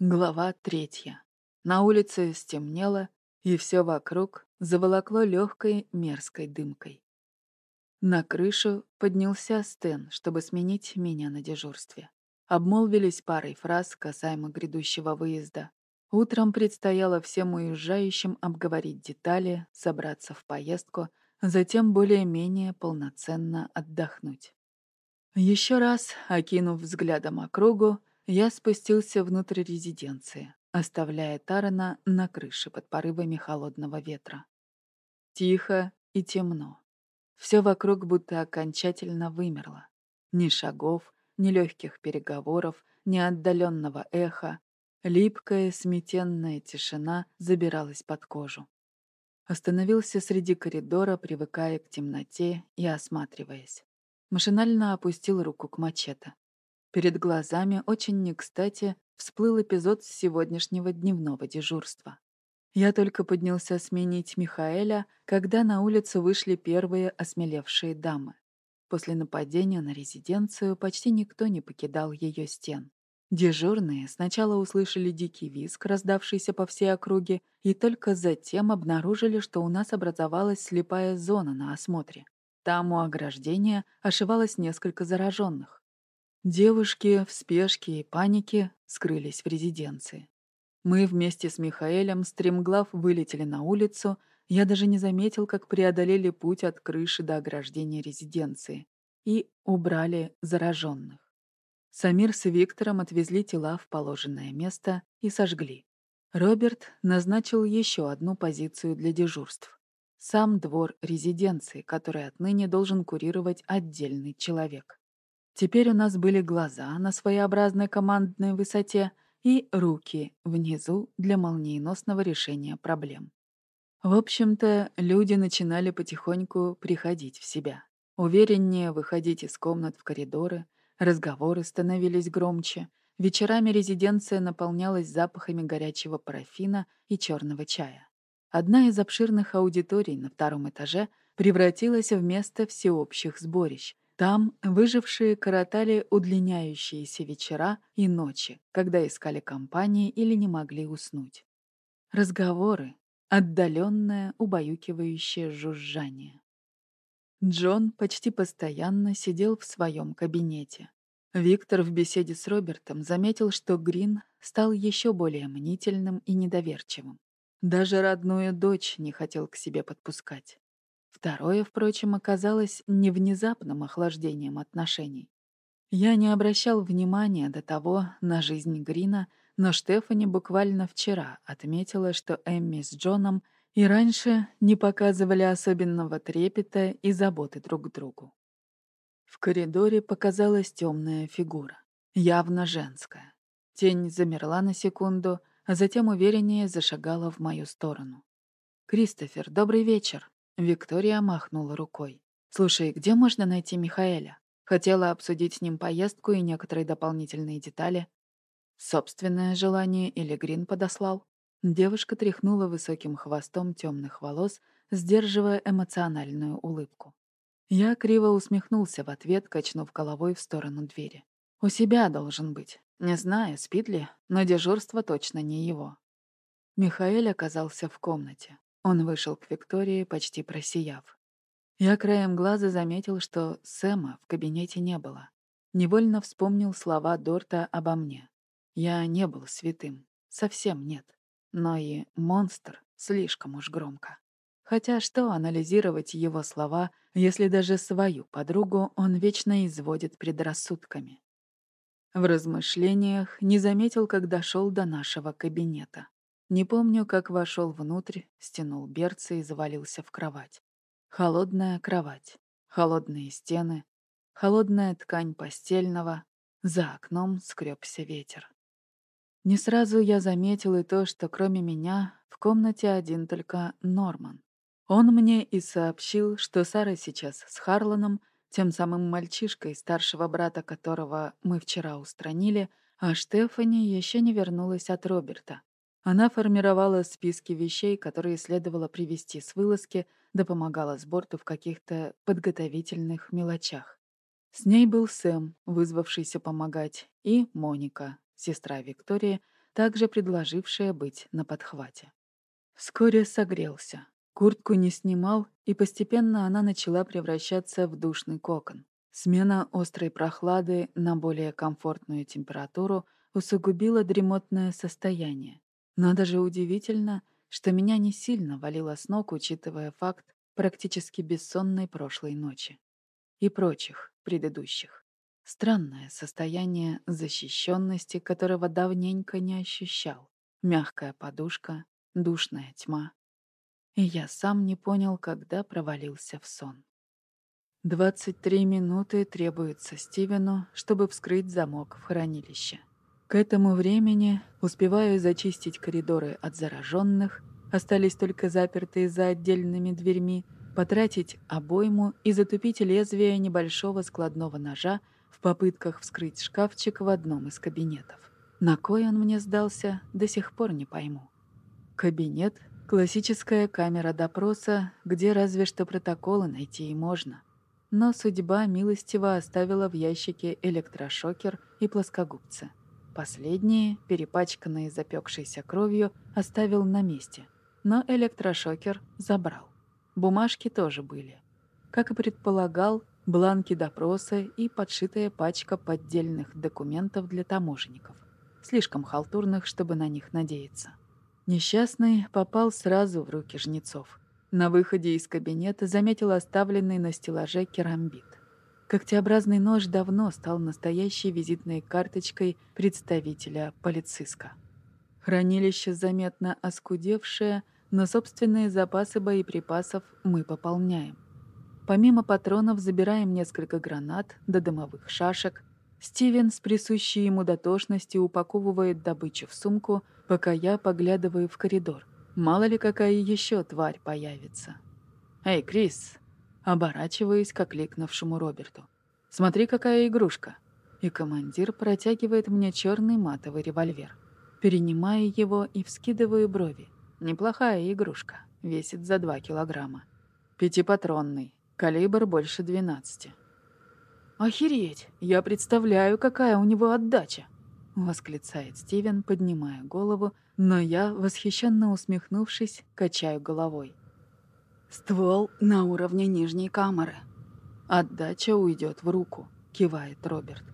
Глава третья. На улице стемнело, и все вокруг заволокло легкой мерзкой дымкой. На крышу поднялся Стэн, чтобы сменить меня на дежурстве. Обмолвились парой фраз касаемо грядущего выезда. Утром предстояло всем уезжающим обговорить детали, собраться в поездку, затем более-менее полноценно отдохнуть. Еще раз, окинув взглядом округу, я спустился внутрь резиденции, оставляя Тарана на крыше под порывами холодного ветра. Тихо и темно. Все вокруг будто окончательно вымерло. Ни шагов, ни легких переговоров, ни отдаленного эха. Липкая, сметенная тишина забиралась под кожу. Остановился среди коридора, привыкая к темноте и осматриваясь. Машинально опустил руку к мачете. Перед глазами очень не кстати всплыл эпизод с сегодняшнего дневного дежурства. Я только поднялся сменить Михаэля, когда на улицу вышли первые осмелевшие дамы. После нападения на резиденцию почти никто не покидал ее стен. Дежурные сначала услышали дикий визг, раздавшийся по всей округе, и только затем обнаружили, что у нас образовалась слепая зона на осмотре. Там у ограждения ошивалось несколько зараженных. Девушки в спешке и панике скрылись в резиденции. Мы вместе с Михаэлем стремглав вылетели на улицу, я даже не заметил, как преодолели путь от крыши до ограждения резиденции и убрали зараженных. Самир с Виктором отвезли тела в положенное место и сожгли. Роберт назначил еще одну позицию для дежурств. Сам двор резиденции, который отныне должен курировать отдельный человек. Теперь у нас были глаза на своеобразной командной высоте и руки внизу для молниеносного решения проблем. В общем-то, люди начинали потихоньку приходить в себя. Увереннее выходить из комнат в коридоры, разговоры становились громче, вечерами резиденция наполнялась запахами горячего парафина и черного чая. Одна из обширных аудиторий на втором этаже превратилась в место всеобщих сборищ, там выжившие коротали удлиняющиеся вечера и ночи, когда искали компании или не могли уснуть. Разговоры, отдаленное, убаюкивающее жужжание. Джон почти постоянно сидел в своем кабинете. Виктор в беседе с Робертом заметил, что Грин стал еще более мнительным и недоверчивым. Даже родную дочь не хотел к себе подпускать. Второе, впрочем, оказалось не внезапным охлаждением отношений. Я не обращал внимания до того на жизнь Грина, но Штефани буквально вчера отметила, что Эмми с Джоном и раньше не показывали особенного трепета и заботы друг к другу. В коридоре показалась темная фигура, явно женская. Тень замерла на секунду, а затем увереннее зашагала в мою сторону. «Кристофер, добрый вечер!» Виктория махнула рукой. «Слушай, где можно найти Михаэля? Хотела обсудить с ним поездку и некоторые дополнительные детали. Собственное желание или Грин подослал?» Девушка тряхнула высоким хвостом темных волос, сдерживая эмоциональную улыбку. Я криво усмехнулся в ответ, качнув головой в сторону двери. «У себя должен быть. Не знаю, спит ли, но дежурство точно не его». Михаэль оказался в комнате. Он вышел к Виктории, почти просияв. Я краем глаза заметил, что Сэма в кабинете не было. Невольно вспомнил слова Дорта обо мне. Я не был святым. Совсем нет. Но и монстр слишком уж громко. Хотя что анализировать его слова, если даже свою подругу он вечно изводит предрассудками? В размышлениях не заметил, как дошел до нашего кабинета. Не помню, как вошел внутрь, стянул берцы и завалился в кровать. Холодная кровать, холодные стены, холодная ткань постельного, за окном скребся ветер. Не сразу я заметил и то, что кроме меня в комнате один только Норман. Он мне и сообщил, что Сара сейчас с Харланом, тем самым мальчишкой, старшего брата которого мы вчера устранили, а Штефани еще не вернулась от Роберта. Она формировала списки вещей, которые следовало привезти с вылазки, да помогала с борту в каких-то подготовительных мелочах. С ней был Сэм, вызвавшийся помогать, и Моника, сестра Виктории, также предложившая быть на подхвате. Вскоре согрелся. Куртку не снимал, и постепенно она начала превращаться в душный кокон. Смена острой прохлады на более комфортную температуру усугубила дремотное состояние. Но даже удивительно, что меня не сильно валило с ног, учитывая факт практически бессонной прошлой ночи. И прочих, предыдущих. Странное состояние защищенности, которого давненько не ощущал. Мягкая подушка, душная тьма. И я сам не понял, когда провалился в сон. 23 минуты требуется Стивену, чтобы вскрыть замок в хранилище. К этому времени успеваю зачистить коридоры от зараженных, остались только запертые за отдельными дверьми, потратить обойму и затупить лезвие небольшого складного ножа в попытках вскрыть шкафчик в одном из кабинетов. На кой он мне сдался, до сих пор не пойму. Кабинет — классическая камера допроса, где разве что протоколы найти и можно. Но судьба милостиво оставила в ящике электрошокер и плоскогубцы. Последние, перепачканные запекшейся кровью, оставил на месте. Но электрошокер забрал. Бумажки тоже были. Как и предполагал, бланки допроса и подшитая пачка поддельных документов для таможенников. Слишком халтурных, чтобы на них надеяться. Несчастный попал сразу в руки жнецов. На выходе из кабинета заметил оставленный на стеллаже керамбит. Когтеобразный нож давно стал настоящей визитной карточкой представителя полициска. Хранилище заметно оскудевшее, но собственные запасы боеприпасов мы пополняем. Помимо патронов забираем несколько гранат до дымовых шашек. Стивен с присущей ему дотошностью упаковывает добычу в сумку, пока я поглядываю в коридор. Мало ли какая еще тварь появится. «Эй, Крис!» Оборачиваюсь к окликнувшему Роберту. «Смотри, какая игрушка!» И командир протягивает мне черный матовый револьвер. Перенимаю его и вскидываю брови. Неплохая игрушка. Весит за два килограмма. Пятипатронный. Калибр больше 12. «Охереть! Я представляю, какая у него отдача!» — восклицает Стивен, поднимая голову, но я, восхищенно усмехнувшись, качаю головой. «Ствол на уровне нижней камеры. Отдача уйдет в руку», — кивает Роберт.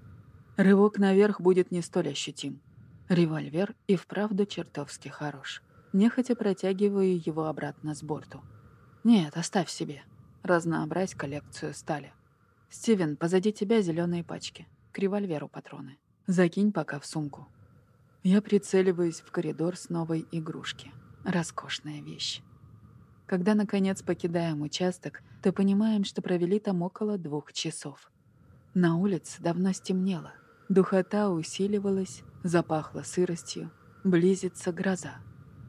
Рывок наверх будет не столь ощутим. Револьвер и вправду чертовски хорош. Нехотя протягиваю его обратно с борту. «Нет, оставь себе», разнообразь коллекцию стали. «Стивен, позади тебя зеленые пачки. К револьверу патроны. Закинь пока в сумку». Я прицеливаюсь в коридор с новой игрушки. Роскошная вещь. Когда, наконец, покидаем участок, то понимаем, что провели там около двух часов. На улице давно стемнело. Духота усиливалась, запахло сыростью. Близится гроза.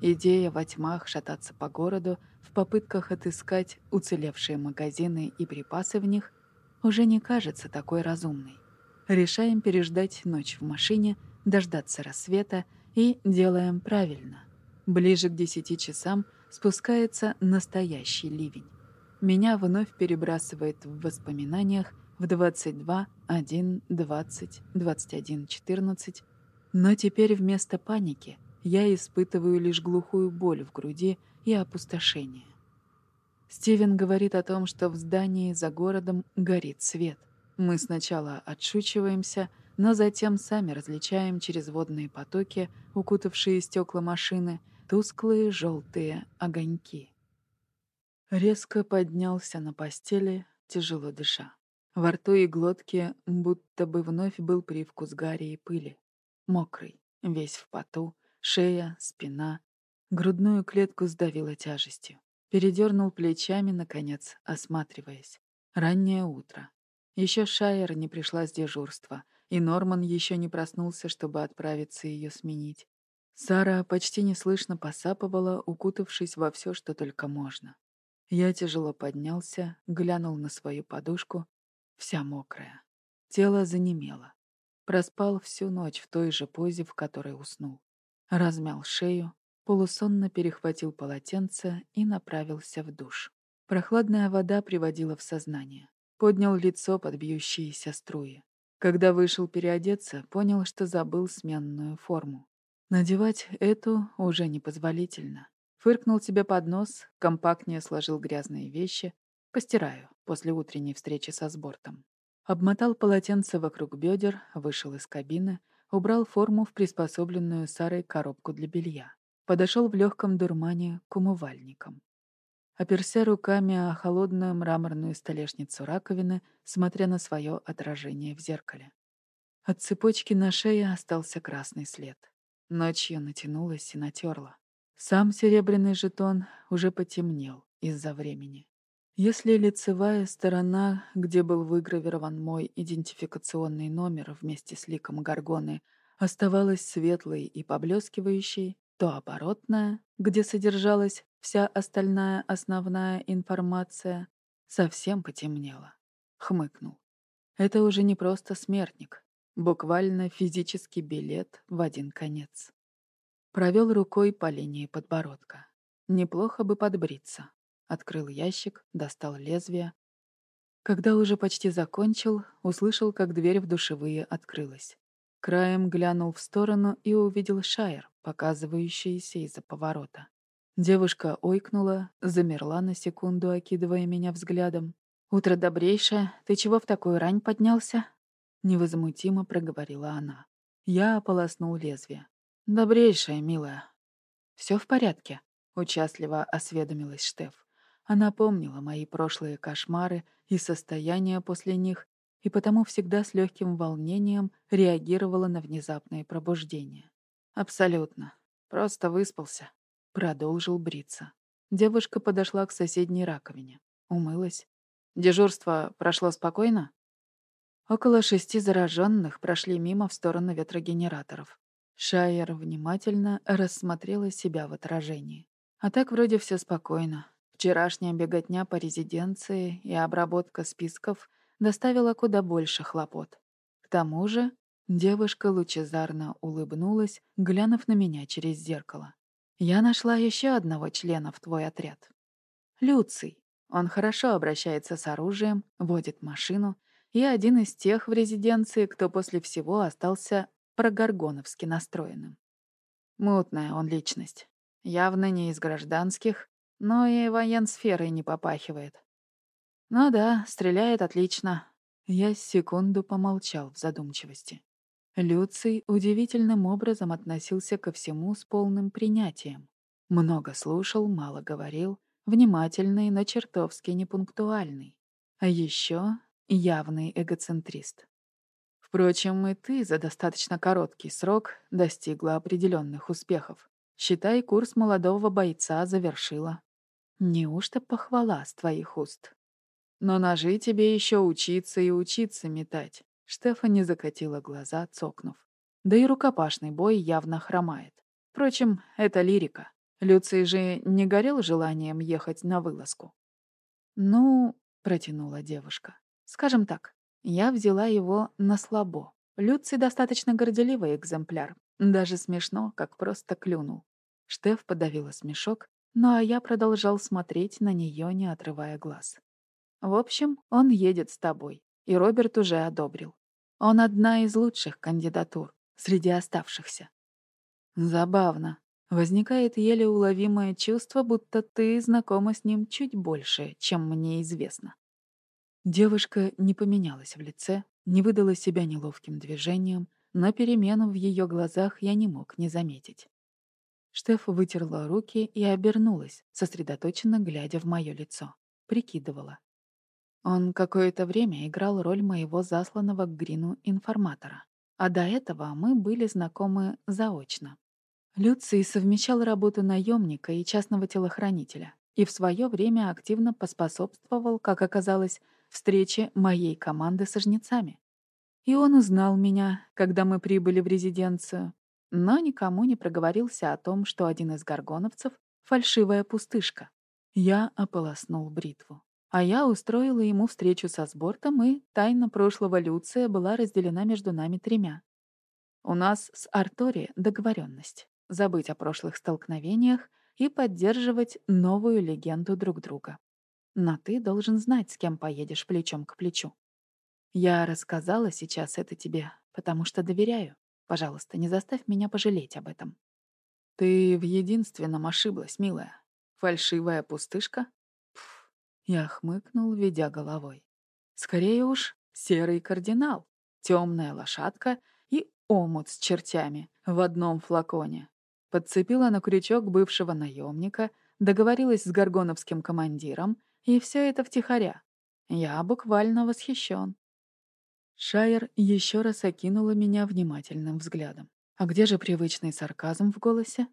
Идея во тьмах шататься по городу в попытках отыскать уцелевшие магазины и припасы в них уже не кажется такой разумной. Решаем переждать ночь в машине, дождаться рассвета и делаем правильно. Ближе к десяти часам спускается настоящий ливень. Меня вновь перебрасывает в воспоминаниях в 22, 1, 20, 21, 14, но теперь вместо паники я испытываю лишь глухую боль в груди и опустошение. Стивен говорит о том, что в здании за городом горит свет. Мы сначала отшучиваемся, но затем сами различаем через водные потоки, укутавшие стекла машины, тусклые желтые огоньки. Резко поднялся на постели, тяжело дыша. Во рту и глотке будто бы вновь был привкус гари и пыли. Мокрый, весь в поту, шея, спина, Грудную клетку сдавило тяжестью. Передернул плечами, наконец, осматриваясь. Раннее утро. Еще Шайер не пришла с дежурства, и Норман еще не проснулся, чтобы отправиться ее сменить. Сара почти неслышно посапывала, укутавшись во все, что только можно. Я тяжело поднялся, глянул на свою подушку, вся мокрая. Тело занемело. Проспал всю ночь в той же позе, в которой уснул. Размял шею, полусонно перехватил полотенце и направился в душ. Прохладная вода приводила в сознание. Поднял лицо под бьющиеся струи. Когда вышел переодеться, понял, что забыл сменную форму. Надевать эту уже непозволительно. Фыркнул тебе под нос, компактнее сложил грязные вещи. Постираю после утренней встречи со сбортом. Обмотал полотенце вокруг бедер, вышел из кабины, убрал форму в приспособленную Сарой коробку для белья. Подошел в легком дурмане к умывальникам. Оперся руками о холодную мраморную столешницу раковины, смотря на свое отражение в зеркале. От цепочки на шее остался красный след. Ночью натянулась и натерла. Сам серебряный жетон уже потемнел из-за времени. Если лицевая сторона, где был выгравирован мой идентификационный номер вместе с ликом Гаргоны, оставалась светлой и поблескивающей, то оборотная, где содержалась вся остальная основная информация, совсем потемнела. Хмыкнул. Это уже не просто смертник, буквально физический билет в один конец. Провел рукой по линии подбородка. Неплохо бы подбриться. Открыл ящик, достал лезвие. Когда уже почти закончил, услышал, как дверь в душевые открылась. Краем глянул в сторону и увидел Шайер, показывающийся из-за поворота. Девушка ойкнула, замерла на секунду, окидывая меня взглядом. «Утро добрейшее. Ты чего в такую рань поднялся?» Невозмутимо проговорила она. Я ополоснул лезвие. «Добрейшая, милая». «Все в порядке?» — участливо осведомилась Штеф. Она помнила мои прошлые кошмары и состояние после них, и потому всегда с легким волнением реагировала на внезапное пробуждение. «Абсолютно. Просто выспался», — продолжил бриться. Девушка подошла к соседней раковине. Умылась. «Дежурство прошло спокойно?» Около шести зараженных прошли мимо в сторону ветрогенераторов. Шайер внимательно рассмотрела себя в отражении. А так вроде все спокойно. Вчерашняя беготня по резиденции и обработка списков доставила куда больше хлопот. К тому же девушка лучезарно улыбнулась, глянув на меня через зеркало. «Я нашла еще одного члена в твой отряд. Люций. Он хорошо обращается с оружием, водит машину, и один из тех в резиденции, кто после всего остался прогоргоновски настроенным. Мутная он личность. Явно не из гражданских, но и военсферой не попахивает. Ну да, стреляет отлично. Я секунду помолчал в задумчивости. Люций удивительным образом относился ко всему с полным принятием. Много слушал, мало говорил, внимательный, но чертовски непунктуальный. А еще явный эгоцентрист. Впрочем, и ты за достаточно короткий срок достигла определенных успехов. Считай, курс молодого бойца завершила. Неужто похвала с твоих уст? Но ножи тебе еще учиться и учиться метать. Штефани закатила глаза, цокнув. Да и рукопашный бой явно хромает. Впрочем, это лирика. Люций же не горел желанием ехать на вылазку. «Ну», — протянула девушка, — «скажем так, я взяла его на слабо. Люций достаточно горделивый экземпляр. Даже смешно, как просто клюнул». Штеф подавила смешок, ну а я продолжал смотреть на нее, не отрывая глаз. В общем, он едет с тобой, и Роберт уже одобрил. Он одна из лучших кандидатур среди оставшихся. Забавно. Возникает еле уловимое чувство, будто ты знакома с ним чуть больше, чем мне известно. Девушка не поменялась в лице, не выдала себя неловким движением, но перемену в ее глазах я не мог не заметить. Штеф вытерла руки и обернулась, сосредоточенно глядя в мое лицо. Прикидывала. Он какое-то время играл роль моего засланного к Грину информатора. А до этого мы были знакомы заочно. Люций совмещал работу наемника и частного телохранителя и в свое время активно поспособствовал, как оказалось, встрече моей команды со жнецами. И он узнал меня, когда мы прибыли в резиденцию, но никому не проговорился о том, что один из горгоновцев — фальшивая пустышка. Я ополоснул бритву. А я устроила ему встречу со сбортом, и тайна прошлого Люция была разделена между нами тремя. У нас с Артори договоренность — забыть о прошлых столкновениях и поддерживать новую легенду друг друга. Но ты должен знать, с кем поедешь плечом к плечу. Я рассказала сейчас это тебе, потому что доверяю. Пожалуйста, не заставь меня пожалеть об этом. Ты в единственном ошиблась, милая. Фальшивая пустышка? Пф, я хмыкнул, ведя головой. Скорее уж, серый кардинал, темная лошадка и омут с чертями в одном флаконе. Подцепила на крючок бывшего наемника, договорилась с горгоновским командиром, и все это втихаря. Я буквально восхищен. Шайер еще раз окинула меня внимательным взглядом. «А где же привычный сарказм в голосе?»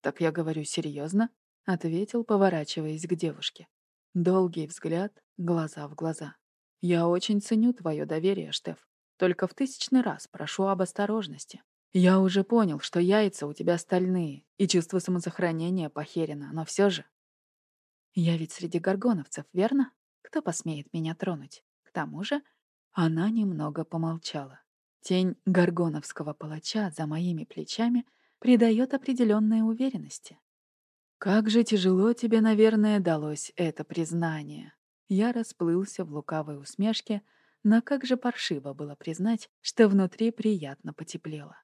«Так я говорю серьезно, ответил, поворачиваясь к девушке. Долгий взгляд, глаза в глаза. «Я очень ценю твое доверие, Штеф. Только в тысячный раз прошу об осторожности. Я уже понял, что яйца у тебя стальные, и чувство самосохранения похерено, но все же...» «Я ведь среди горгоновцев, верно? Кто посмеет меня тронуть? К тому же она немного помолчала. Тень горгоновского палача за моими плечами придает определенной уверенности. «Как же тяжело тебе, наверное, далось это признание». Я расплылся в лукавой усмешке, но как же паршиво было признать, что внутри приятно потеплело.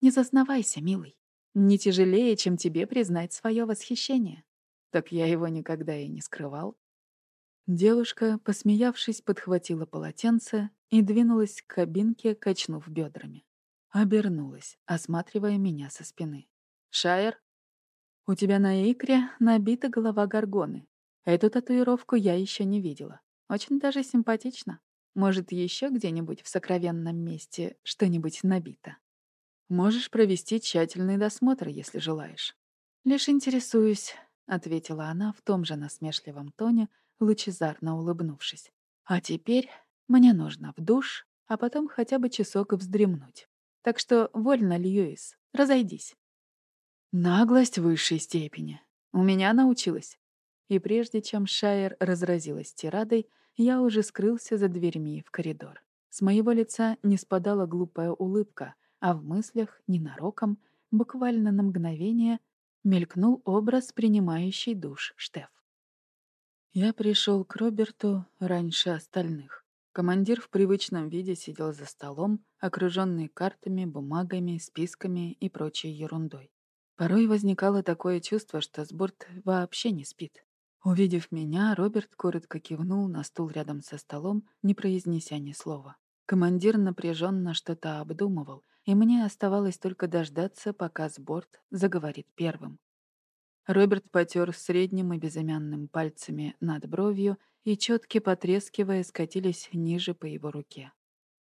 «Не зазнавайся, милый. Не тяжелее, чем тебе признать свое восхищение. Так я его никогда и не скрывал. Девушка, посмеявшись, подхватила полотенце и двинулась к кабинке, качнув бедрами. Обернулась, осматривая меня со спины. «Шайер, у тебя на икре набита голова горгоны. Эту татуировку я еще не видела. Очень даже симпатично. Может, еще где-нибудь в сокровенном месте что-нибудь набито. Можешь провести тщательный досмотр, если желаешь». «Лишь интересуюсь», — ответила она в том же насмешливом тоне, лучезарно улыбнувшись. «А теперь мне нужно в душ, а потом хотя бы часок вздремнуть. Так что вольно, Льюис, разойдись». Наглость высшей степени. У меня научилась. И прежде чем Шайер разразилась тирадой, я уже скрылся за дверьми в коридор. С моего лица не спадала глупая улыбка, а в мыслях, ненароком, буквально на мгновение, мелькнул образ принимающий душ Штеф. Я пришел к Роберту раньше остальных. Командир в привычном виде сидел за столом, окруженный картами, бумагами, списками и прочей ерундой. Порой возникало такое чувство, что Сборт вообще не спит. Увидев меня, Роберт коротко кивнул на стул рядом со столом, не произнеся ни слова. Командир напряженно что-то обдумывал, и мне оставалось только дождаться, пока Сборт заговорит первым. Роберт потер средним и безымянным пальцами над бровью, и четки, потрескивая, скатились ниже по его руке.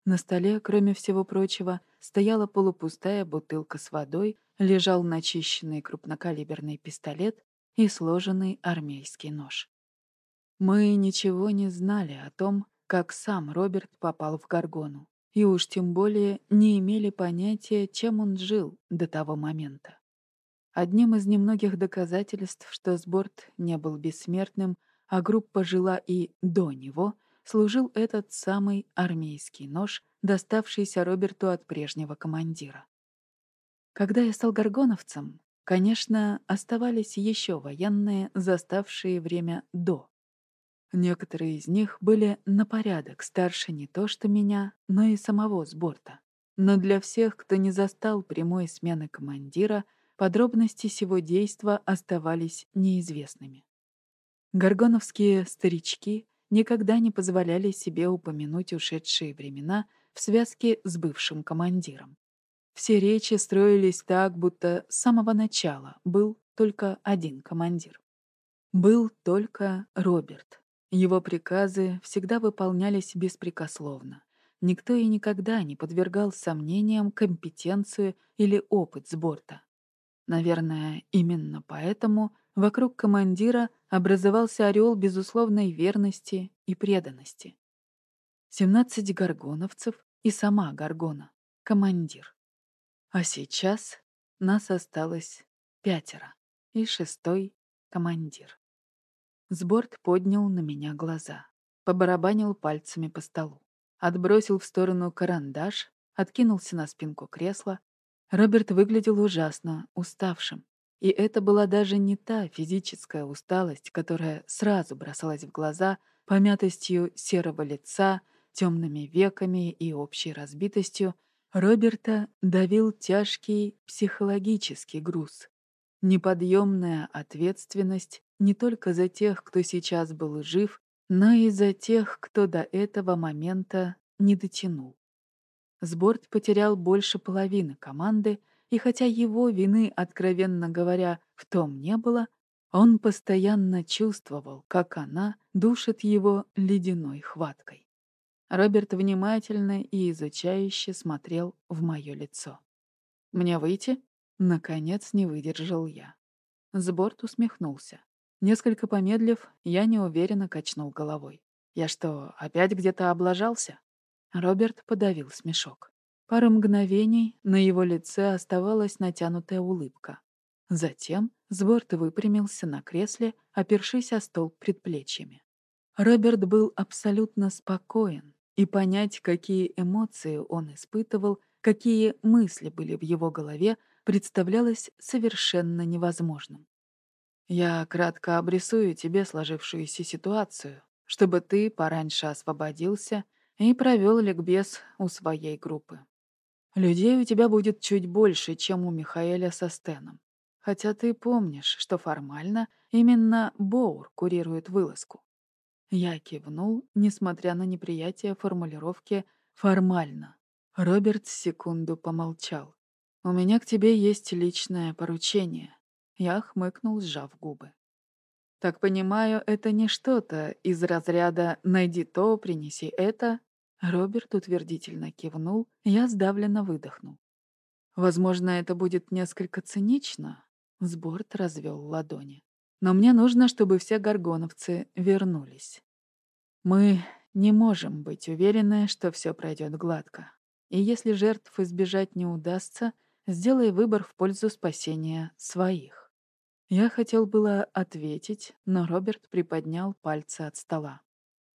На столе, кроме всего прочего, стояла полупустая бутылка с водой, лежал начищенный крупнокалиберный пистолет и сложенный армейский нож. Мы ничего не знали о том, как сам Роберт попал в Гаргону, и уж тем более не имели понятия, чем он жил до того момента. Одним из немногих доказательств, что Сборт не был бессмертным, а группа жила и до него, служил этот самый армейский нож, доставшийся Роберту от прежнего командира. Когда я стал горгоновцем, конечно, оставались еще военные, заставшие время до. Некоторые из них были на порядок старше не то что меня, но и самого Сборта. Но для всех, кто не застал прямой смены командира — Подробности сего действа оставались неизвестными. Горгоновские старички никогда не позволяли себе упомянуть ушедшие времена в связке с бывшим командиром. Все речи строились так, будто с самого начала был только один командир. Был только Роберт. Его приказы всегда выполнялись беспрекословно. Никто и никогда не подвергал сомнениям компетенцию или опыт с борта. Наверное, именно поэтому вокруг командира образовался орел безусловной верности и преданности. Семнадцать горгоновцев и сама горгона — командир. А сейчас нас осталось пятеро, и шестой — командир. Сборд поднял на меня глаза, побарабанил пальцами по столу, отбросил в сторону карандаш, откинулся на спинку кресла, Роберт выглядел ужасно уставшим. И это была даже не та физическая усталость, которая сразу бросалась в глаза помятостью серого лица, темными веками и общей разбитостью. Роберта давил тяжкий психологический груз. Неподъемная ответственность не только за тех, кто сейчас был жив, но и за тех, кто до этого момента не дотянул. Сборд потерял больше половины команды, и хотя его вины, откровенно говоря, в том не было, он постоянно чувствовал, как она душит его ледяной хваткой. Роберт внимательно и изучающе смотрел в мое лицо. «Мне выйти?» — наконец не выдержал я. Сборд усмехнулся. Несколько помедлив, я неуверенно качнул головой. «Я что, опять где-то облажался?» Роберт подавил смешок. Пару мгновений на его лице оставалась натянутая улыбка. Затем Сборд выпрямился на кресле, опершись о стол предплечьями. Роберт был абсолютно спокоен, и понять, какие эмоции он испытывал, какие мысли были в его голове, представлялось совершенно невозможным. «Я кратко обрисую тебе сложившуюся ситуацию, чтобы ты пораньше освободился и провел ликбез у своей группы. Людей у тебя будет чуть больше, чем у Михаэля со Стеном. Хотя ты помнишь, что формально именно Боур курирует вылазку. Я кивнул, несмотря на неприятие формулировки «формально». Роберт секунду помолчал. «У меня к тебе есть личное поручение». Я хмыкнул, сжав губы. «Так понимаю, это не что-то из разряда «найди то, принеси это». Роберт утвердительно кивнул, я сдавленно выдохнул. «Возможно, это будет несколько цинично», — Сборд развел ладони. Но мне нужно, чтобы все горгоновцы вернулись. Мы не можем быть уверены, что все пройдет гладко. И если жертв избежать не удастся, сделай выбор в пользу спасения своих. Я хотел было ответить, но Роберт приподнял пальцы от стола.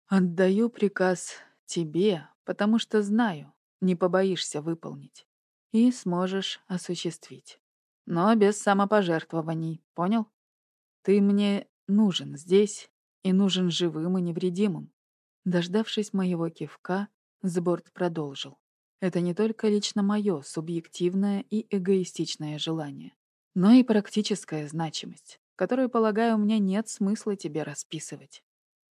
«Отдаю приказ тебе, потому что знаю, не побоишься выполнить. И сможешь осуществить. Но без самопожертвований, понял?» Ты мне нужен здесь и нужен живым и невредимым. Дождавшись моего кивка, Сборд продолжил. Это не только лично мое субъективное и эгоистичное желание, но и практическая значимость, которую, полагаю, мне нет смысла тебе расписывать.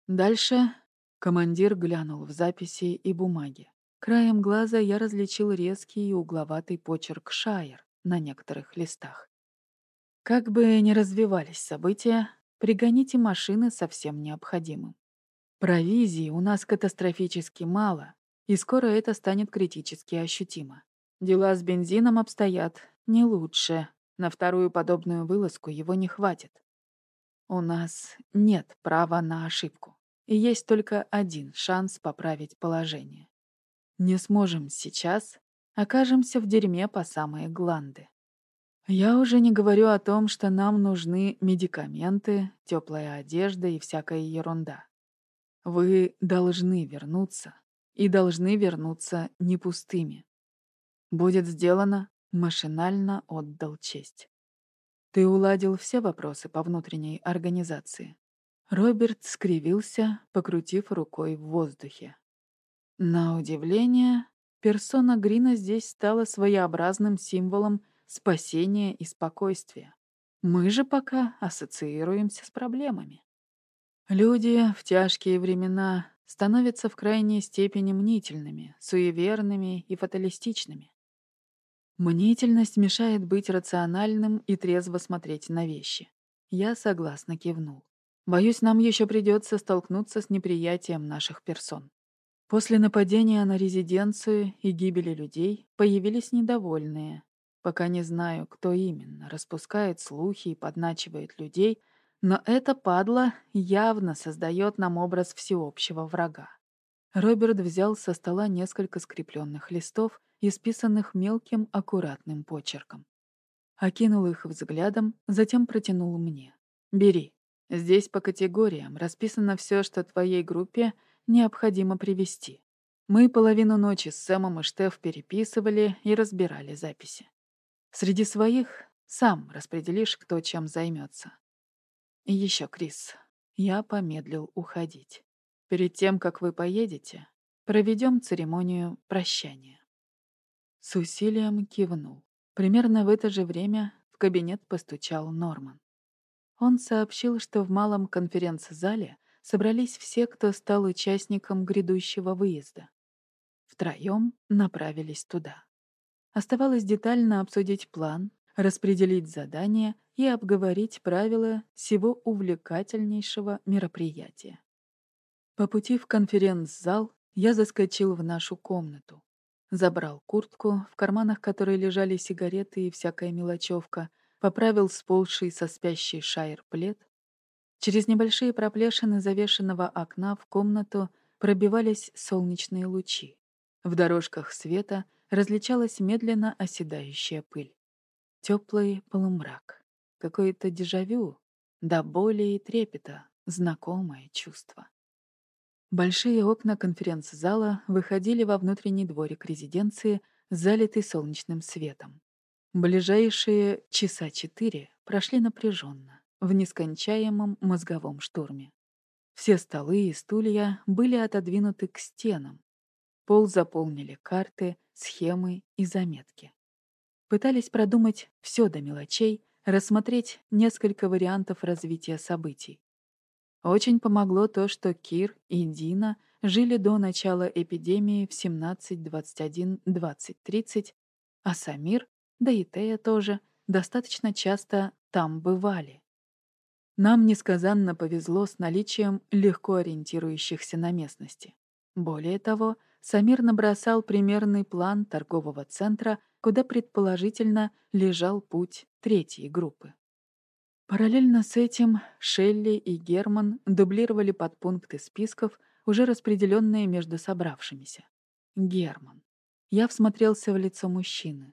Дальше командир глянул в записи и бумаги. Краем глаза я различил резкий и угловатый почерк Шайер на некоторых листах. Как бы ни развивались события, пригоните машины со всем необходимым. Провизии у нас катастрофически мало, и скоро это станет критически ощутимо. Дела с бензином обстоят не лучше. На вторую подобную вылазку его не хватит. У нас нет права на ошибку. И есть только один шанс поправить положение. Не сможем сейчас, окажемся в дерьме по самые гланды. Я уже не говорю о том, что нам нужны медикаменты, теплая одежда и всякая ерунда. Вы должны вернуться, и должны вернуться не пустыми. Будет сделано, машинально отдал честь. Ты уладил все вопросы по внутренней организации. Роберт скривился, покрутив рукой в воздухе. На удивление, персона Грина здесь стала своеобразным символом спасения и спокойствия. Мы же пока ассоциируемся с проблемами. Люди в тяжкие времена становятся в крайней степени мнительными, суеверными и фаталистичными. Мнительность мешает быть рациональным и трезво смотреть на вещи. Я согласно кивнул. Боюсь, нам еще придется столкнуться с неприятием наших персон. После нападения на резиденцию и гибели людей появились недовольные, Пока не знаю, кто именно распускает слухи и подначивает людей, но это падла явно создает нам образ всеобщего врага. Роберт взял со стола несколько скрепленных листов, исписанных мелким аккуратным почерком. Окинул их взглядом, затем протянул мне. «Бери. Здесь по категориям расписано все, что твоей группе необходимо привести. Мы половину ночи с Сэмом и Штеф переписывали и разбирали записи. Среди своих сам распределишь, кто чем займется. И еще, Крис, я помедлил уходить. Перед тем, как вы поедете, проведем церемонию прощания. С усилием кивнул. Примерно в это же время в кабинет постучал Норман. Он сообщил, что в малом конференц-зале собрались все, кто стал участником грядущего выезда. Втроем направились туда. Оставалось детально обсудить план, распределить задания и обговорить правила всего увлекательнейшего мероприятия. По пути в конференц-зал я заскочил в нашу комнату. Забрал куртку, в карманах которой лежали сигареты и всякая мелочевка, поправил сползший со спящей шайр плед. Через небольшие проплешины завешенного окна в комнату пробивались солнечные лучи. В дорожках света различалась медленно оседающая пыль. Теплый полумрак. Какое-то дежавю, до боли и трепета, знакомое чувство. Большие окна конференц-зала выходили во внутренний дворик резиденции, залитый солнечным светом. Ближайшие часа четыре прошли напряженно, в нескончаемом мозговом штурме. Все столы и стулья были отодвинуты к стенам. Пол заполнили карты, схемы и заметки. Пытались продумать все до мелочей, рассмотреть несколько вариантов развития событий. Очень помогло то, что Кир и Дина жили до начала эпидемии в 17, 21, 20, 30, а Самир, да и Тея тоже, достаточно часто там бывали. Нам несказанно повезло с наличием легко ориентирующихся на местности. Более того, Самир набросал примерный план торгового центра, куда предположительно лежал путь третьей группы. Параллельно с этим Шелли и Герман дублировали подпункты списков, уже распределенные между собравшимися. Герман. Я всмотрелся в лицо мужчины.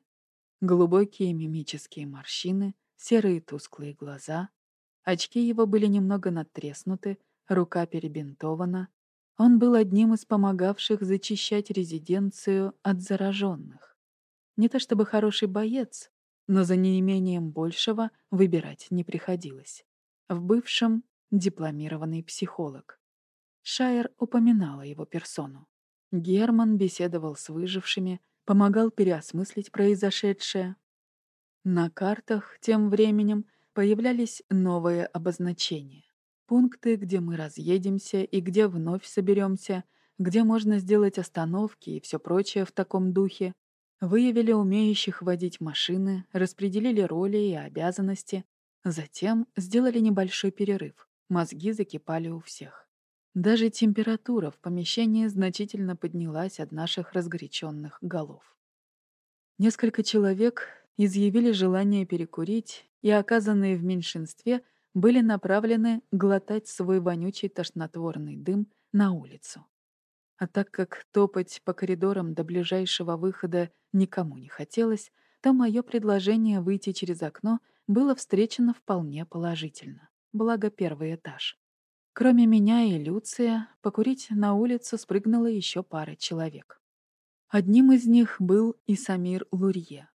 Глубокие мимические морщины, серые тусклые глаза. Очки его были немного надтреснуты, рука перебинтована. Он был одним из помогавших зачищать резиденцию от зараженных. Не то чтобы хороший боец, но за неимением большего выбирать не приходилось. В бывшем — дипломированный психолог. Шайер упоминала его персону. Герман беседовал с выжившими, помогал переосмыслить произошедшее. На картах тем временем появлялись новые обозначения. Пункты, где мы разъедемся и где вновь соберемся, где можно сделать остановки и все прочее в таком духе. Выявили умеющих водить машины, распределили роли и обязанности, затем сделали небольшой перерыв. Мозги закипали у всех. Даже температура в помещении значительно поднялась от наших разгоряченных голов. Несколько человек изъявили желание перекурить, и оказанные в меньшинстве были направлены глотать свой вонючий тошнотворный дым на улицу. А так как топать по коридорам до ближайшего выхода никому не хотелось, то мое предложение выйти через окно было встречено вполне положительно. Благо первый этаж. Кроме меня и Люция, покурить на улицу спрыгнула еще пара человек. Одним из них был и Самир Лурье.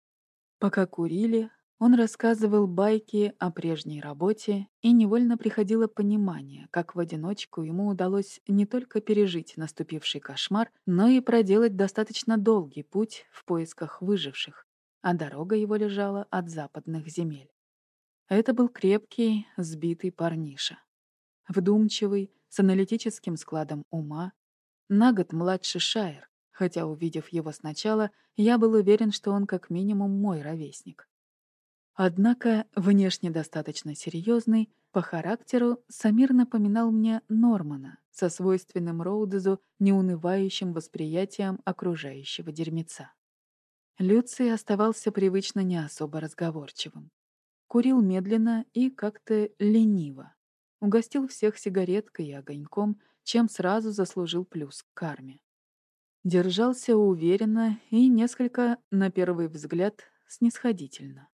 Пока курили, он рассказывал байки о прежней работе, и невольно приходило понимание, как в одиночку ему удалось не только пережить наступивший кошмар, но и проделать достаточно долгий путь в поисках выживших, а дорога его лежала от западных земель. Это был крепкий, сбитый парниша. Вдумчивый, с аналитическим складом ума, на год младше Шайер, хотя, увидев его сначала, я был уверен, что он как минимум мой ровесник. Однако, внешне достаточно серьезный, по характеру Самир напоминал мне Нормана со свойственным Роудезу неунывающим восприятием окружающего дерьмеца. Люций оставался привычно не особо разговорчивым. Курил медленно и как-то лениво. Угостил всех сигареткой и огоньком, чем сразу заслужил плюс к карме. Держался уверенно и несколько, на первый взгляд, снисходительно.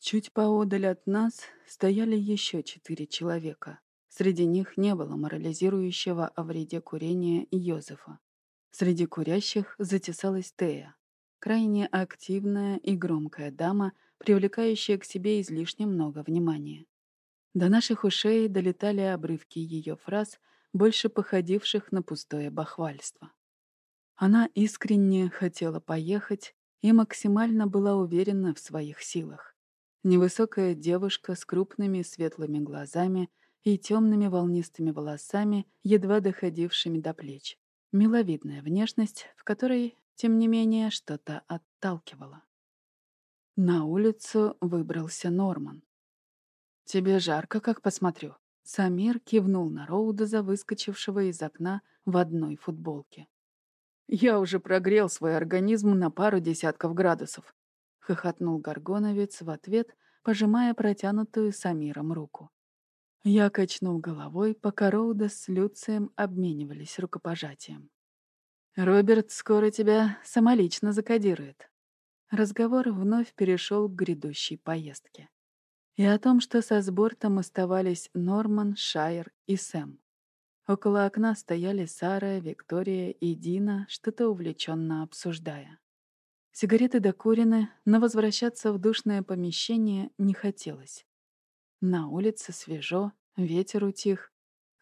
Чуть поодаль от нас стояли еще четыре человека. Среди них не было морализирующего о вреде курения Йозефа. Среди курящих затесалась Тея, крайне активная и громкая дама, привлекающая к себе излишне много внимания. До наших ушей долетали обрывки ее фраз, больше походивших на пустое бахвальство. Она искренне хотела поехать и максимально была уверена в своих силах. Невысокая девушка с крупными светлыми глазами и темными волнистыми волосами, едва доходившими до плеч. Миловидная внешность, в которой, тем не менее, что-то отталкивало. На улицу выбрался Норман. «Тебе жарко, как посмотрю». Самир кивнул на Роудеза, выскочившего из окна в одной футболке. «Я уже прогрел свой организм на пару десятков градусов», — хохотнул Горгоновец в ответ, пожимая протянутую Самиром руку. Я качнул головой, пока Роудес с Люцием обменивались рукопожатием. «Роберт скоро тебя самолично закодирует». Разговор вновь перешел к грядущей поездке и о том, что со сбортом оставались Норман, Шайер и Сэм. Около окна стояли Сара, Виктория и Дина, что-то увлеченно обсуждая. Сигареты докурены, но возвращаться в душное помещение не хотелось. На улице свежо, ветер утих.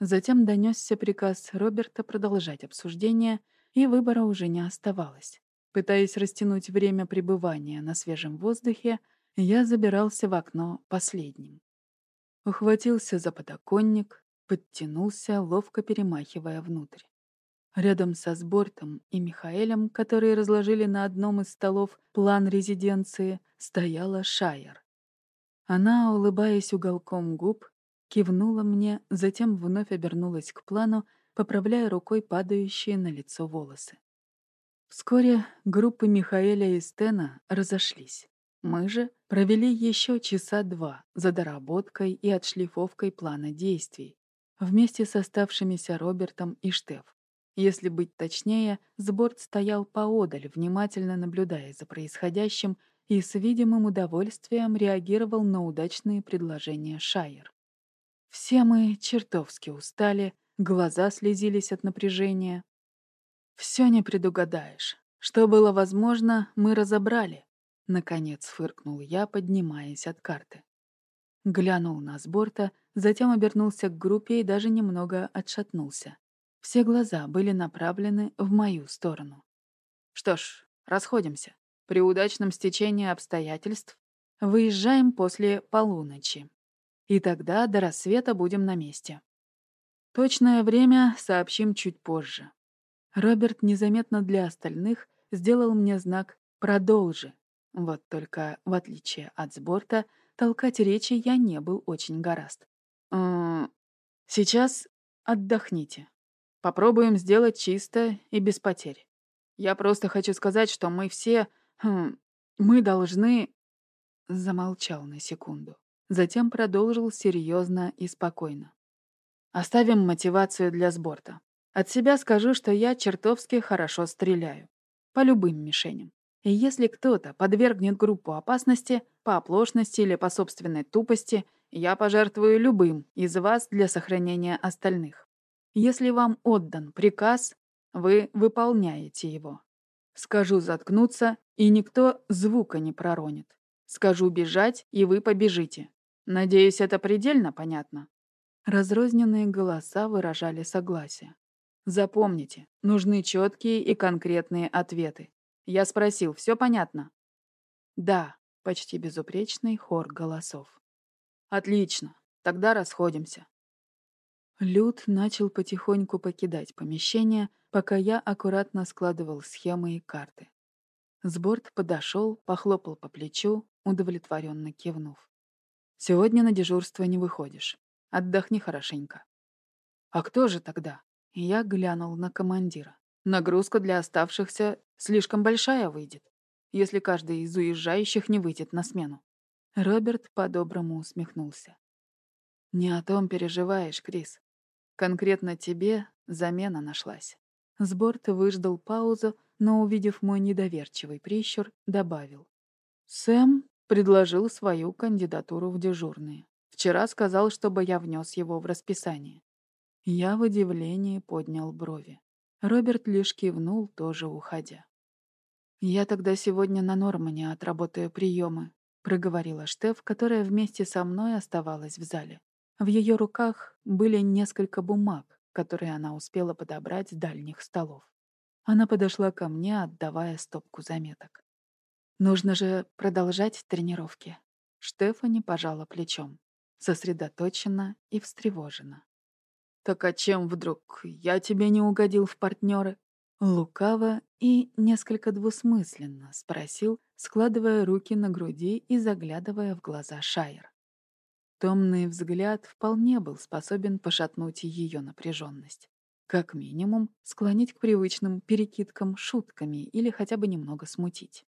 Затем донесся приказ Роберта продолжать обсуждение, и выбора уже не оставалось. Пытаясь растянуть время пребывания на свежем воздухе, я забирался в окно последним. Ухватился за подоконник, подтянулся, ловко перемахивая внутрь. Рядом со Сбортом и Михаэлем, которые разложили на одном из столов план резиденции, стояла Шайер. Она, улыбаясь уголком губ, кивнула мне, затем вновь обернулась к плану, поправляя рукой падающие на лицо волосы. Вскоре группы Михаэля и Стена разошлись. Мы же провели еще часа два за доработкой и отшлифовкой плана действий вместе с оставшимися Робертом и Штеф. Если быть точнее, сборд стоял поодаль, внимательно наблюдая за происходящим и с видимым удовольствием реагировал на удачные предложения Шайер. Все мы чертовски устали, глаза слезились от напряжения. Все не предугадаешь. Что было возможно, мы разобрали. Наконец фыркнул я, поднимаясь от карты. Глянул на сборта, затем обернулся к группе и даже немного отшатнулся. Все глаза были направлены в мою сторону. Что ж, расходимся. При удачном стечении обстоятельств выезжаем после полуночи. И тогда до рассвета будем на месте. Точное время сообщим чуть позже. Роберт незаметно для остальных сделал мне знак «Продолжи», вот только, в отличие от сборта, толкать речи я не был очень гораст. Сейчас отдохните. Попробуем сделать чисто и без потерь. Я просто хочу сказать, что мы все... Хм, мы должны...» Замолчал на секунду. Затем продолжил серьезно и спокойно. «Оставим мотивацию для сборта. От себя скажу, что я чертовски хорошо стреляю. По любым мишеням. И если кто-то подвергнет группу опасности по оплошности или по собственной тупости, я пожертвую любым из вас для сохранения остальных. Если вам отдан приказ, вы выполняете его. Скажу заткнуться, и никто звука не проронит. Скажу бежать, и вы побежите. Надеюсь, это предельно понятно. Разрозненные голоса выражали согласие. Запомните, нужны четкие и конкретные ответы. Я спросил, все понятно? Да, почти безупречный хор голосов. Отлично, тогда расходимся. Люд начал потихоньку покидать помещение, пока я аккуратно складывал схемы и карты. Сборд подошел, похлопал по плечу, удовлетворенно кивнув. «Сегодня на дежурство не выходишь. Отдохни хорошенько». «А кто же тогда?» Я глянул на командира. Нагрузка для оставшихся слишком большая выйдет, если каждый из уезжающих не выйдет на смену. Роберт по-доброму усмехнулся. «Не о том переживаешь, Крис. Конкретно тебе замена нашлась». Сборт выждал паузу, но, увидев мой недоверчивый прищур, добавил. «Сэм предложил свою кандидатуру в дежурные. Вчера сказал, чтобы я внес его в расписание». Я в удивлении поднял брови. Роберт лишь кивнул, тоже уходя. «Я тогда сегодня на Нормане отработаю приемы», — проговорила Штеф, которая вместе со мной оставалась в зале. В ее руках были несколько бумаг, которые она успела подобрать с дальних столов. Она подошла ко мне, отдавая стопку заметок. Нужно же продолжать тренировки. Штефани пожала плечом, сосредоточена и встревожена. «Так а чем вдруг я тебе не угодил в партнеры? Лукаво и несколько двусмысленно спросил, складывая руки на груди и заглядывая в глаза Шайер. Томный взгляд вполне был способен пошатнуть ее напряженность. Как минимум, склонить к привычным перекидкам шутками или хотя бы немного смутить.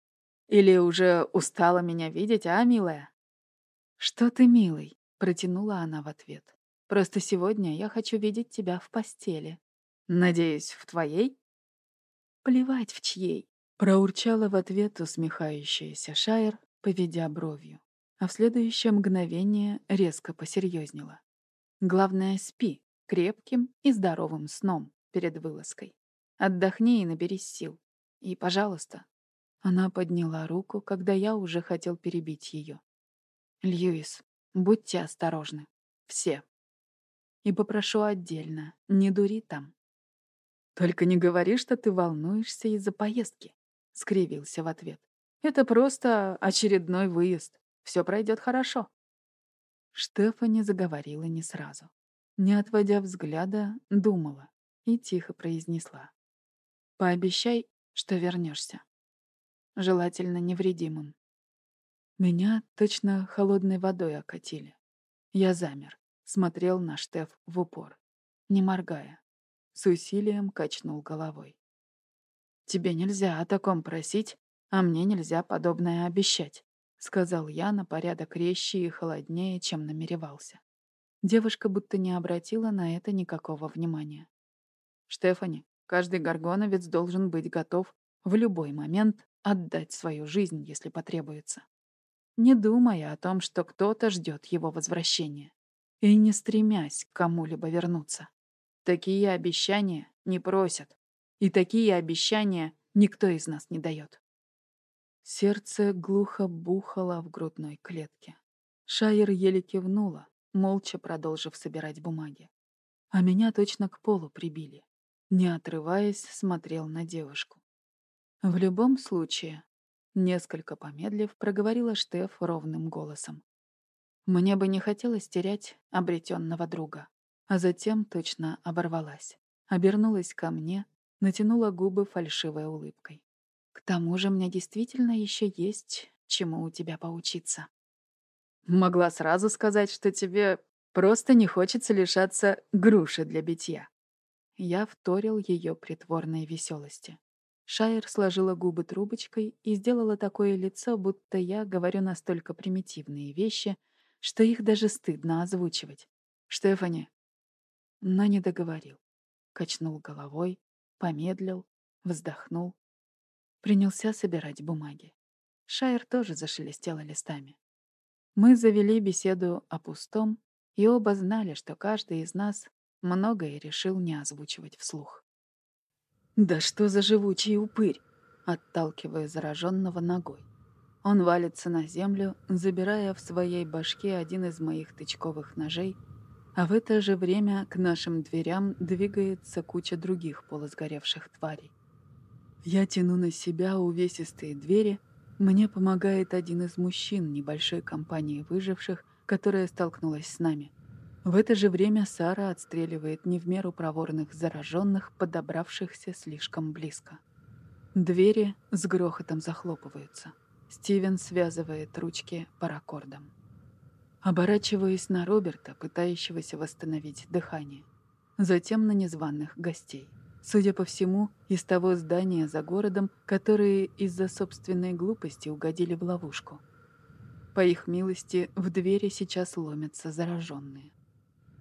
«Или уже устала меня видеть, а, милая?» «Что ты, милый?» — протянула она в ответ. «Просто сегодня я хочу видеть тебя в постели». «Надеюсь, в твоей?» «Плевать в чьей», — проурчала в ответ усмехающаяся Шайер, поведя бровью а в следующее мгновение резко посерьезнела. Главное, спи крепким и здоровым сном перед вылазкой. Отдохни и наберись сил. И, пожалуйста, она подняла руку, когда я уже хотел перебить ее. «Льюис, будьте осторожны. Все. И попрошу отдельно, не дури там». «Только не говори, что ты волнуешься из-за поездки», — скривился в ответ. «Это просто очередной выезд. Все пройдет хорошо». Штефани заговорила не сразу. Не отводя взгляда, думала и тихо произнесла. «Пообещай, что вернешься. Желательно невредимым». Меня точно холодной водой окатили. Я замер, смотрел на Штеф в упор, не моргая. С усилием качнул головой. «Тебе нельзя о таком просить, а мне нельзя подобное обещать. — сказал я на порядок резче и холоднее, чем намеревался. Девушка будто не обратила на это никакого внимания. «Штефани, каждый горгоновец должен быть готов в любой момент отдать свою жизнь, если потребуется, не думая о том, что кто-то ждет его возвращения, и не стремясь к кому-либо вернуться. Такие обещания не просят, и такие обещания никто из нас не дает. Сердце глухо бухало в грудной клетке. Шайер еле кивнула, молча продолжив собирать бумаги. А меня точно к полу прибили. Не отрываясь, смотрел на девушку. В любом случае, несколько помедлив, проговорила Штеф ровным голосом. Мне бы не хотелось терять обретенного друга. А затем точно оборвалась. Обернулась ко мне, натянула губы фальшивой улыбкой. К тому же мне действительно еще есть чему у тебя поучиться. Могла сразу сказать, что тебе просто не хочется лишаться груши для битья. Я вторил ее притворной веселости. Шайер сложила губы трубочкой и сделала такое лицо, будто я говорю настолько примитивные вещи, что их даже стыдно озвучивать. «Штефани!» Но не договорил. Качнул головой, помедлил, вздохнул Принялся собирать бумаги. Шайер тоже зашелестела листами. Мы завели беседу о пустом, и оба знали, что каждый из нас многое решил не озвучивать вслух. «Да что за живучий упырь!» отталкивая зараженного ногой. Он валится на землю, забирая в своей башке один из моих тычковых ножей, а в это же время к нашим дверям двигается куча других полусгоревших тварей. Я тяну на себя увесистые двери. Мне помогает один из мужчин небольшой компании выживших, которая столкнулась с нами. В это же время Сара отстреливает не в меру проворных зараженных, подобравшихся слишком близко. Двери с грохотом захлопываются. Стивен связывает ручки паракордом. Оборачиваюсь на Роберта, пытающегося восстановить дыхание. Затем на незваных гостей. Судя по всему, из того здания за городом, которые из-за собственной глупости угодили в ловушку. По их милости в двери сейчас ломятся зараженные.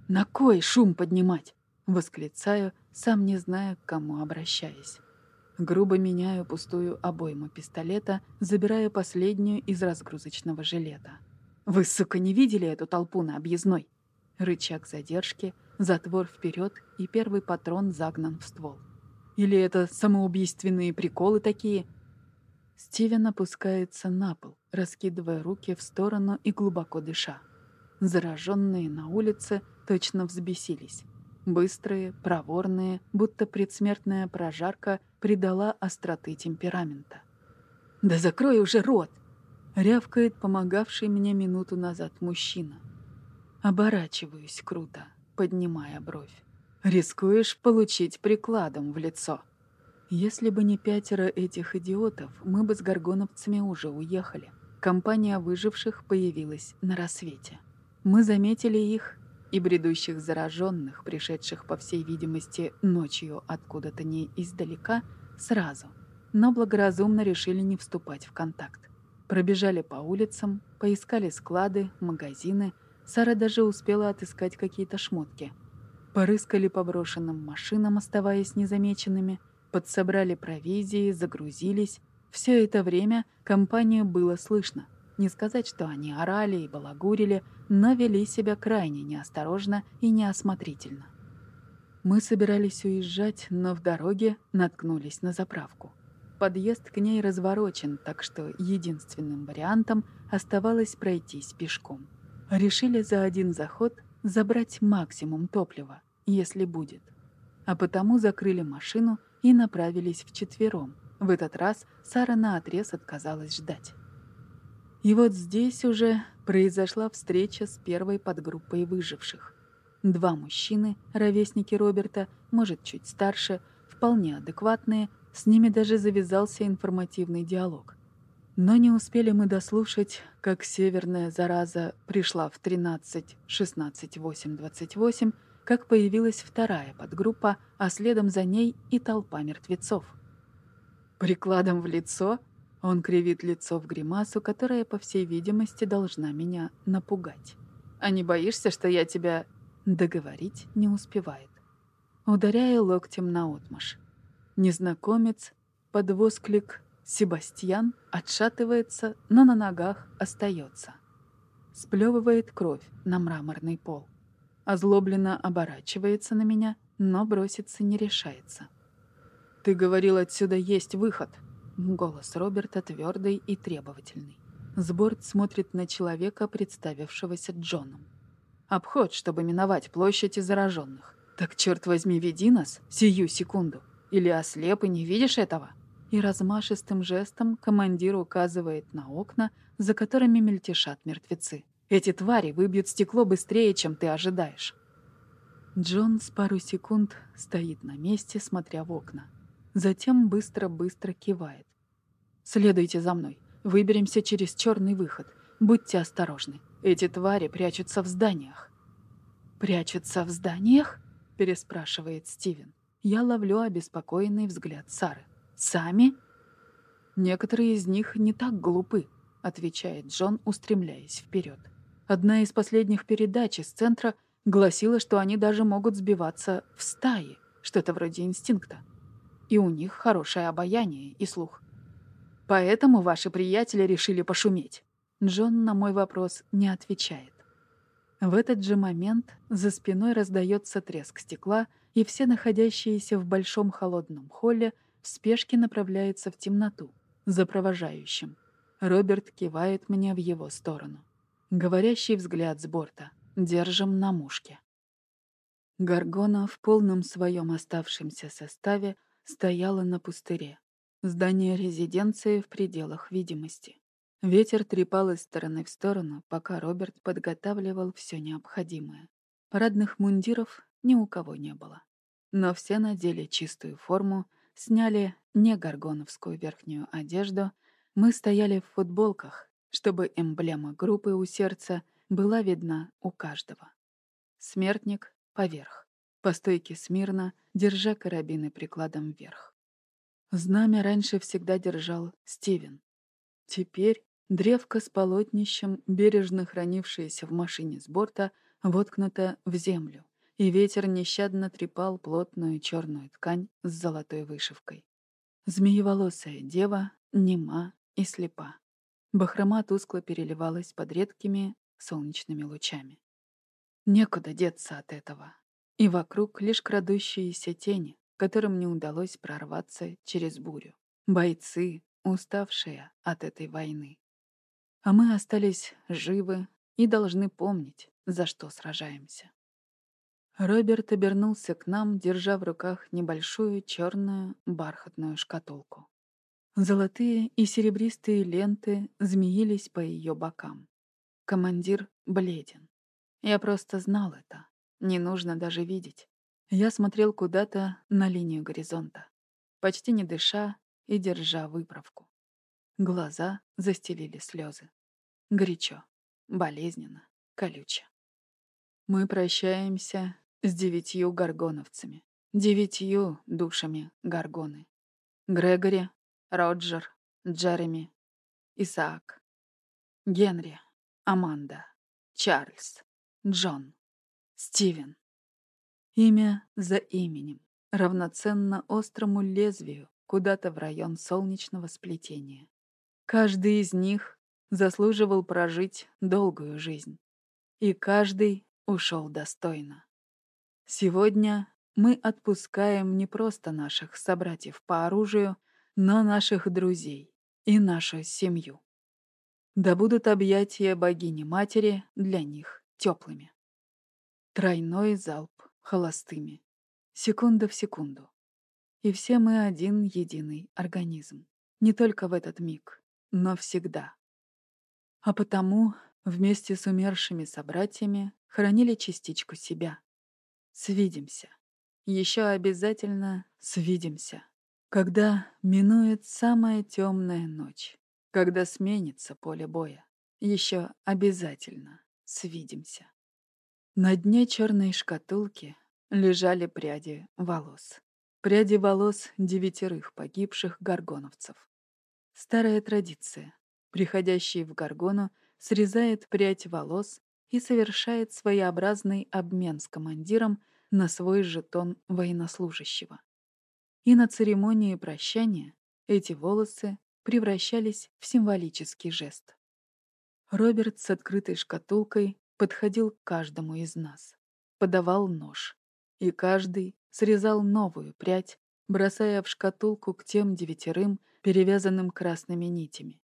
«На кой шум поднимать?» — восклицаю, сам не зная, к кому обращаясь. Грубо меняю пустую обойму пистолета, забирая последнюю из разгрузочного жилета. «Вы, сука, не видели эту толпу на объездной?» Рычаг задержки — Затвор вперед, и первый патрон загнан в ствол. Или это самоубийственные приколы такие? Стивен опускается на пол, раскидывая руки в сторону и глубоко дыша. Зараженные на улице точно взбесились. Быстрые, проворные, будто предсмертная прожарка придала остроты темперамента. «Да закрой уже рот!» — рявкает помогавший мне минуту назад мужчина. Оборачиваюсь круто, поднимая бровь. Рискуешь получить прикладом в лицо. Если бы не пятеро этих идиотов, мы бы с горгоновцами уже уехали. Компания выживших появилась на рассвете. Мы заметили их и бредущих зараженных, пришедших, по всей видимости, ночью откуда-то не издалека, сразу, но благоразумно решили не вступать в контакт. Пробежали по улицам, поискали склады, магазины. Сара даже успела отыскать какие-то шмотки. Порыскали по брошенным машинам, оставаясь незамеченными, подсобрали провизии, загрузились. Все это время компанию было слышно. Не сказать, что они орали и балагурили, но вели себя крайне неосторожно и неосмотрительно. Мы собирались уезжать, но в дороге наткнулись на заправку. Подъезд к ней разворочен, так что единственным вариантом оставалось пройтись пешком. Решили за один заход забрать максимум топлива, если будет. А потому закрыли машину и направились вчетвером. В этот раз Сара наотрез отказалась ждать. И вот здесь уже произошла встреча с первой подгруппой выживших. Два мужчины, ровесники Роберта, может, чуть старше, вполне адекватные, с ними даже завязался информативный диалог. Но не успели мы дослушать, как северная зараза пришла в 13, 16, 8, 28, как появилась вторая подгруппа, а следом за ней и толпа мертвецов. Прикладом в лицо он кривит лицо в гримасу, которая, по всей видимости, должна меня напугать. «А не боишься, что я тебя...» Договорить не успевает. Ударяя локтем на отмаш. Незнакомец под восклик «Себастьян» отшатывается, но на ногах остается. Сплевывает кровь на мраморный пол. Озлобленно оборачивается на меня, но броситься не решается. «Ты говорил, отсюда есть выход», Голос Роберта твердый и требовательный. Сборд смотрит на человека, представившегося Джоном. Обход, чтобы миновать площади зараженных. Так, черт возьми, веди нас сию секунду. Или ослеп и не видишь этого? И размашистым жестом командир указывает на окна, за которыми мельтешат мертвецы. Эти твари выбьют стекло быстрее, чем ты ожидаешь. Джон с пару секунд стоит на месте, смотря в окна. Затем быстро-быстро кивает. «Следуйте за мной. Выберемся через черный выход. Будьте осторожны. Эти твари прячутся в зданиях». «Прячутся в зданиях?» — переспрашивает Стивен. Я ловлю обеспокоенный взгляд Сары. «Сами?» «Некоторые из них не так глупы», — отвечает Джон, устремляясь вперед. Одна из последних передач из центра гласила, что они даже могут сбиваться в стаи, что-то вроде инстинкта и у них хорошее обаяние и слух. Поэтому ваши приятели решили пошуметь. Джон на мой вопрос не отвечает. В этот же момент за спиной раздается треск стекла, и все находящиеся в большом холодном холле в спешке направляются в темноту, за провожающим. Роберт кивает мне в его сторону. Говорящий взгляд с борта. Держим на мушке. Гаргона в полном своем оставшемся составе стояла на пустыре. Здание резиденции в пределах видимости. Ветер трепал из стороны в сторону, пока Роберт подготавливал все необходимое. Парадных мундиров ни у кого не было. Но все надели чистую форму, сняли не горгоновскую верхнюю одежду, мы стояли в футболках, чтобы эмблема группы у сердца была видна у каждого. Смертник поверх по стойке смирно, держа карабины прикладом вверх. Знамя раньше всегда держал Стивен. Теперь древко с полотнищем, бережно хранившееся в машине с борта, воткнуто в землю, и ветер нещадно трепал плотную черную ткань с золотой вышивкой. Змееволосая дева, нема и слепа. Бахрома тускло переливалась под редкими солнечными лучами. Некуда деться от этого. И вокруг лишь крадущиеся тени, которым не удалось прорваться через бурю. Бойцы, уставшие от этой войны. А мы остались живы и должны помнить, за что сражаемся. Роберт обернулся к нам, держа в руках небольшую черную бархатную шкатулку. Золотые и серебристые ленты змеились по ее бокам. Командир бледен. Я просто знал это. Не нужно даже видеть. Я смотрел куда-то на линию горизонта, почти не дыша и держа выправку. Глаза застелили слезы. Горячо, болезненно, колюче. Мы прощаемся с девятью горгоновцами, девятью душами горгоны. Грегори, Роджер, Джереми, Исаак, Генри, Аманда, Чарльз, Джон, Стивен. Имя за именем, равноценно острому лезвию куда-то в район солнечного сплетения. Каждый из них заслуживал прожить долгую жизнь. И каждый ушел достойно. Сегодня мы отпускаем не просто наших собратьев по оружию, но наших друзей и нашу семью. Да будут объятия богини-матери для них теплыми. Тройной залп холостыми. Секунда в секунду. И все мы один единый организм. Не только в этот миг, но всегда. А потому вместе с умершими собратьями хранили частичку себя. Свидимся. Еще обязательно свидимся. Когда минует самая темная ночь, когда сменится поле боя, еще обязательно свидимся. На дне черной шкатулки лежали пряди волос. Пряди волос девятерых погибших горгоновцев. Старая традиция. Приходящий в горгону срезает прядь волос и совершает своеобразный обмен с командиром на свой жетон военнослужащего. И на церемонии прощания эти волосы превращались в символический жест. Роберт с открытой шкатулкой подходил к каждому из нас, подавал нож, и каждый срезал новую прядь, бросая в шкатулку к тем девятерым, перевязанным красными нитями.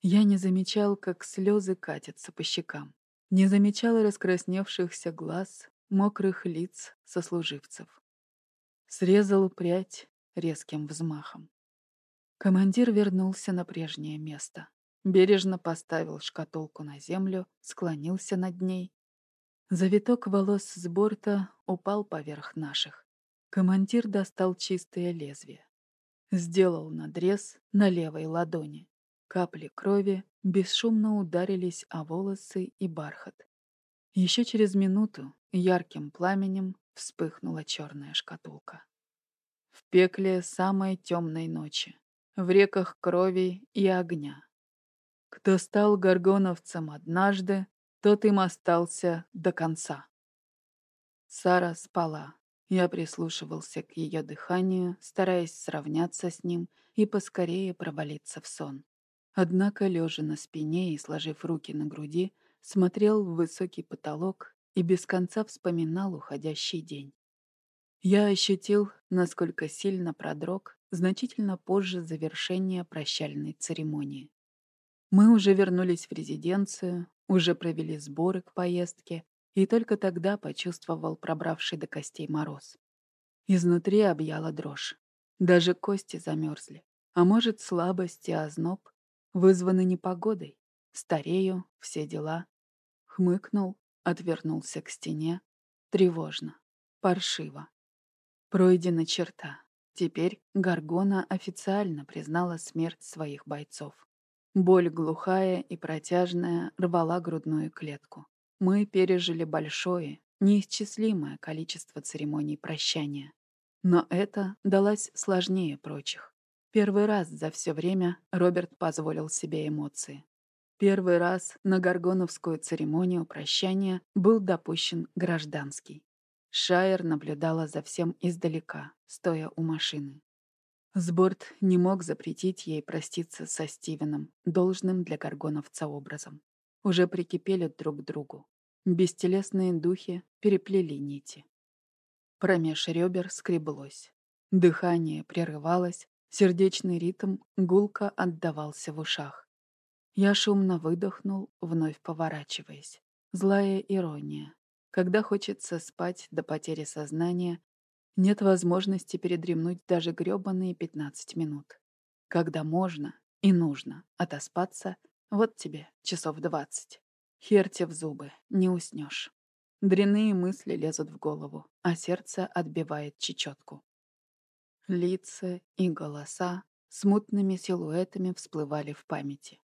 Я не замечал, как слезы катятся по щекам, не замечал раскрасневшихся глаз, мокрых лиц сослуживцев. Срезал прядь резким взмахом. Командир вернулся на прежнее место. Бережно поставил шкатулку на землю, склонился над ней. Завиток волос с борта упал поверх наших. Командир достал чистое лезвие. Сделал надрез на левой ладони. Капли крови бесшумно ударились о волосы и бархат. Еще через минуту ярким пламенем вспыхнула черная шкатулка. В пекле самой темной ночи в реках крови и огня. Кто стал горгоновцем однажды, тот им остался до конца. Сара спала. Я прислушивался к ее дыханию, стараясь сравняться с ним и поскорее провалиться в сон. Однако, лежа на спине и сложив руки на груди, смотрел в высокий потолок и без конца вспоминал уходящий день. Я ощутил, насколько сильно продрог значительно позже завершения прощальной церемонии. Мы уже вернулись в резиденцию, уже провели сборы к поездке, и только тогда почувствовал пробравший до костей мороз. Изнутри объяла дрожь. Даже кости замерзли. А может, слабость и озноб вызваны непогодой. Старею, все дела. Хмыкнул, отвернулся к стене. Тревожно, паршиво. Пройдена черта. Теперь Гаргона официально признала смерть своих бойцов. Боль глухая и протяжная рвала грудную клетку. Мы пережили большое, неисчислимое количество церемоний прощания. Но это далось сложнее прочих. Первый раз за все время Роберт позволил себе эмоции. Первый раз на Гаргоновскую церемонию прощания был допущен гражданский. Шайер наблюдала за всем издалека, стоя у машины. Сборд не мог запретить ей проститься со Стивеном, должным для горгоновца образом. Уже прикипели друг к другу. Бестелесные духи переплели нити. Промеж ребер скреблось. Дыхание прерывалось, сердечный ритм гулко отдавался в ушах. Я шумно выдохнул, вновь поворачиваясь. Злая ирония, когда хочется спать до потери сознания, нет возможности передремнуть даже грёбаные 15 минут. Когда можно и нужно отоспаться, вот тебе часов двадцать. Херте в зубы, не уснешь. Дряные мысли лезут в голову, а сердце отбивает чечетку. Лица и голоса смутными силуэтами всплывали в памяти.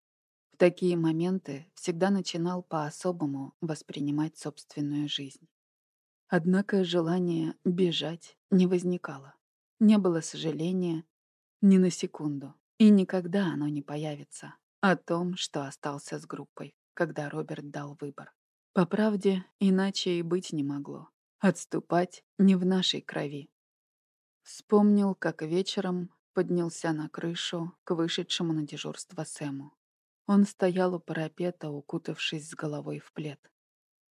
В такие моменты всегда начинал по-особому воспринимать собственную жизнь. Однако желание бежать не возникало. Не было сожаления ни на секунду. И никогда оно не появится о том, что остался с группой, когда Роберт дал выбор. По правде, иначе и быть не могло. Отступать не в нашей крови. Вспомнил, как вечером поднялся на крышу к вышедшему на дежурство Сэму. Он стоял у парапета, укутавшись с головой в плед.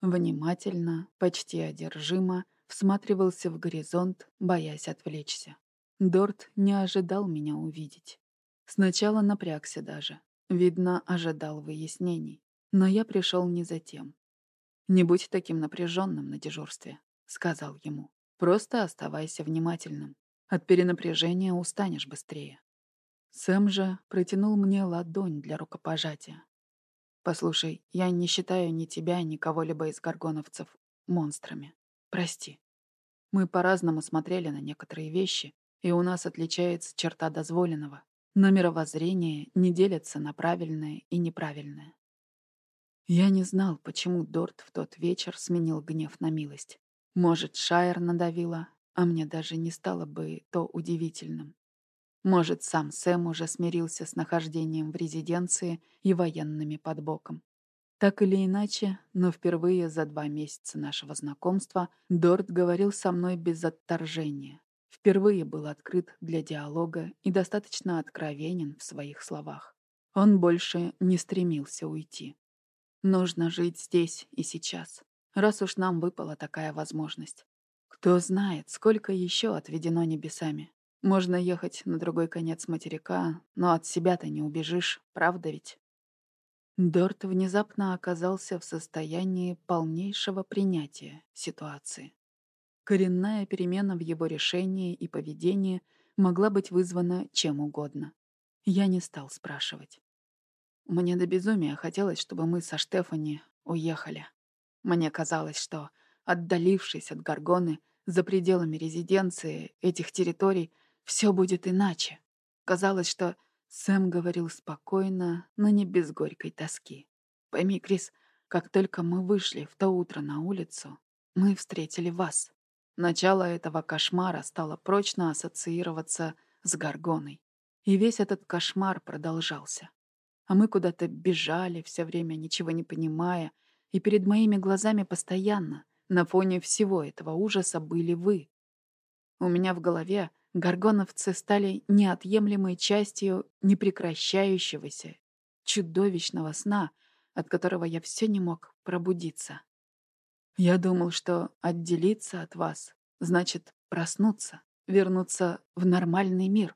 Внимательно, почти одержимо, всматривался в горизонт, боясь отвлечься. Дорт не ожидал меня увидеть. Сначала напрягся даже. Видно, ожидал выяснений. Но я пришел не за тем. «Не будь таким напряженным на дежурстве», — сказал ему. «Просто оставайся внимательным. От перенапряжения устанешь быстрее». Сэм же протянул мне ладонь для рукопожатия. «Послушай, я не считаю ни тебя, ни кого-либо из горгоновцев монстрами. Прости. Мы по-разному смотрели на некоторые вещи, и у нас отличается черта дозволенного. Но мировоззрение не делится на правильное и неправильное. Я не знал, почему Дорт в тот вечер сменил гнев на милость. Может, Шайер надавила, а мне даже не стало бы то удивительным. Может, сам Сэм уже смирился с нахождением в резиденции и военными под боком. Так или иначе, но впервые за два месяца нашего знакомства Дорт говорил со мной без отторжения. Впервые был открыт для диалога и достаточно откровенен в своих словах. Он больше не стремился уйти. Нужно жить здесь и сейчас, раз уж нам выпала такая возможность. Кто знает, сколько еще отведено небесами. Можно ехать на другой конец материка, но от себя-то не убежишь, правда ведь? Дорт внезапно оказался в состоянии полнейшего принятия ситуации. Коренная перемена в его решении и поведении могла быть вызвана чем угодно. Я не стал спрашивать. Мне до безумия хотелось, чтобы мы со Штефани уехали. Мне казалось, что, отдалившись от Гаргоны, за пределами резиденции этих территорий, все будет иначе. Казалось, что Сэм говорил спокойно, но не без горькой тоски. Пойми, Крис, как только мы вышли в то утро на улицу, мы встретили вас. Начало этого кошмара стало прочно ассоциироваться с Гаргоной. И весь этот кошмар продолжался. А мы куда-то бежали, все время ничего не понимая, и перед моими глазами постоянно, на фоне всего этого ужаса, были вы. У меня в голове горгоновцы стали неотъемлемой частью непрекращающегося, чудовищного сна, от которого я все не мог пробудиться. Я думал, что отделиться от вас значит проснуться, вернуться в нормальный мир.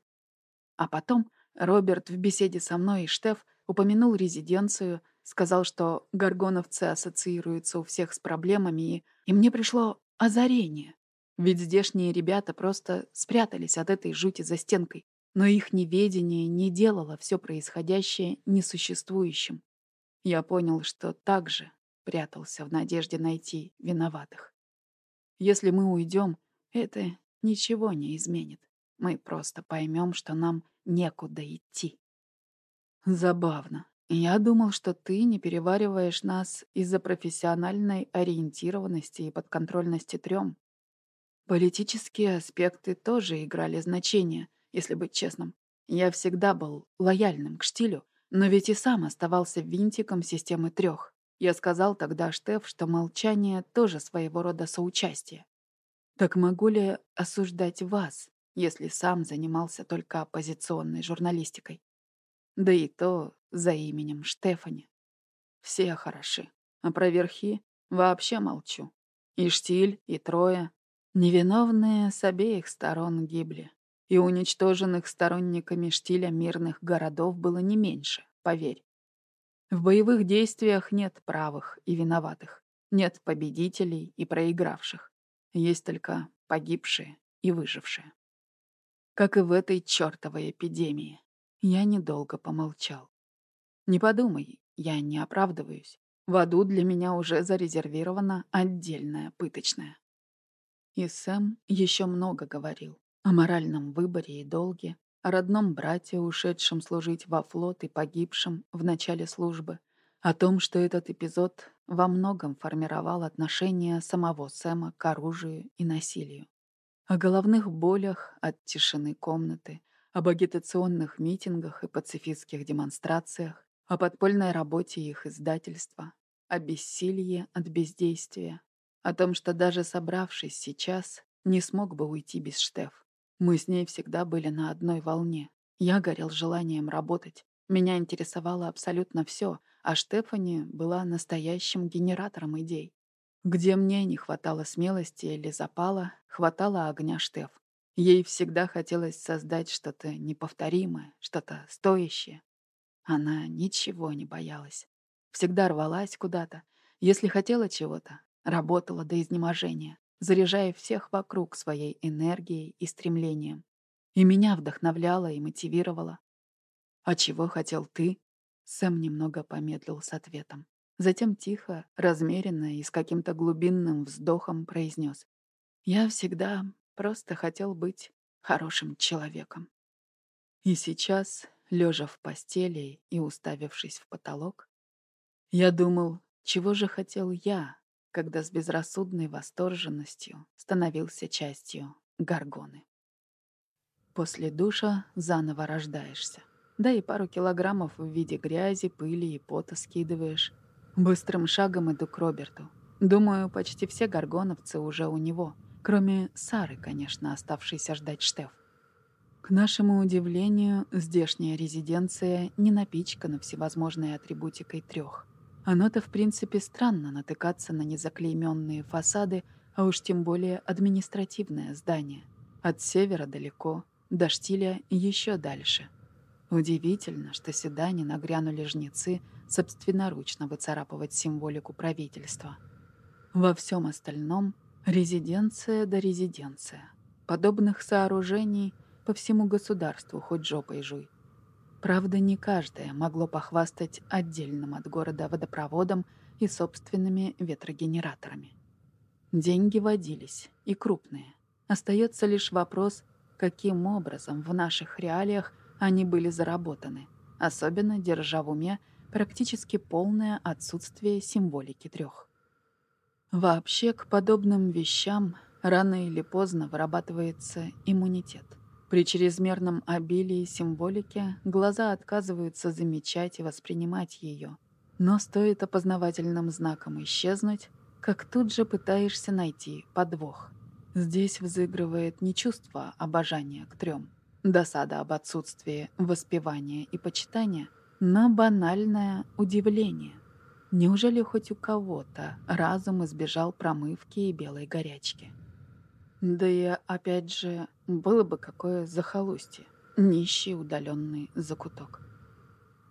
А потом Роберт в беседе со мной и Штеф упомянул резиденцию, сказал, что горгоновцы ассоциируются у всех с проблемами, и, и мне пришло озарение. Ведь здешние ребята просто спрятались от этой жути за стенкой, но их неведение не делало все происходящее несуществующим. Я понял, что так же прятался в надежде найти виноватых. Если мы уйдем, это ничего не изменит. Мы просто поймем, что нам некуда идти. Забавно. Я думал, что ты не перевариваешь нас из-за профессиональной ориентированности и подконтрольности трем. Политические аспекты тоже играли значение, если быть честным. Я всегда был лояльным к штилю, но ведь и сам оставался винтиком системы трех. Я сказал тогда Штеф, что молчание тоже своего рода соучастие. Так могу ли осуждать вас, если сам занимался только оппозиционной журналистикой? Да и то за именем Штефани. Все хороши, а про верхи вообще молчу. И Штиль, и Троя. Невиновные с обеих сторон гибли. И уничтоженных сторонниками Штиля мирных городов было не меньше, поверь. В боевых действиях нет правых и виноватых, нет победителей и проигравших. Есть только погибшие и выжившие. Как и в этой чертовой эпидемии. Я недолго помолчал. Не подумай, я не оправдываюсь. В аду для меня уже зарезервирована отдельная пыточная. И Сэм еще много говорил о моральном выборе и долге, о родном брате, ушедшем служить во флот и погибшем в начале службы, о том, что этот эпизод во многом формировал отношение самого Сэма к оружию и насилию. О головных болях от тишины комнаты, об агитационных митингах и пацифистских демонстрациях, о подпольной работе их издательства, о бессилии от бездействия, о том, что даже собравшись сейчас, не смог бы уйти без Штеф. Мы с ней всегда были на одной волне. Я горел желанием работать. Меня интересовало абсолютно все, а Штефани была настоящим генератором идей. Где мне не хватало смелости или запала, хватало огня Штеф. Ей всегда хотелось создать что-то неповторимое, что-то стоящее. Она ничего не боялась. Всегда рвалась куда-то. Если хотела чего-то, работала до изнеможения заряжая всех вокруг своей энергией и стремлением. И меня вдохновляла и мотивировала. «А чего хотел ты?» Сэм немного помедлил с ответом. Затем тихо, размеренно и с каким-то глубинным вздохом произнес. «Я всегда просто хотел быть хорошим человеком». И сейчас, лежа в постели и уставившись в потолок, я думал, чего же хотел я, когда с безрассудной восторженностью становился частью горгоны. После душа заново рождаешься. Да и пару килограммов в виде грязи, пыли и пота скидываешь. Быстрым шагом иду к Роберту. Думаю, почти все горгоновцы уже у него, кроме Сары, конечно, оставшейся ждать Штеф. К нашему удивлению, здешняя резиденция не напичкана всевозможной атрибутикой трех. Оно-то, в принципе, странно натыкаться на незаклейменные фасады, а уж тем более административное здание. От севера далеко, до штиля еще дальше. Удивительно, что сюда не нагрянули жнецы собственноручно выцарапывать символику правительства. Во всем остальном — резиденция да резиденция. Подобных сооружений по всему государству хоть жопой жуй. Правда, не каждое могло похвастать отдельным от города водопроводом и собственными ветрогенераторами. Деньги водились, и крупные. Остается лишь вопрос, каким образом в наших реалиях они были заработаны, особенно держа в уме практически полное отсутствие символики трех. Вообще, к подобным вещам рано или поздно вырабатывается иммунитет. При чрезмерном обилии символики глаза отказываются замечать и воспринимать ее. Но стоит опознавательным знаком исчезнуть, как тут же пытаешься найти подвох. Здесь взыгрывает не чувство обожания к трем, досада об отсутствии воспевания и почитания, но банальное удивление. Неужели хоть у кого-то разум избежал промывки и белой горячки? Да и опять же, было бы какое захолустье, нищий удаленный закуток.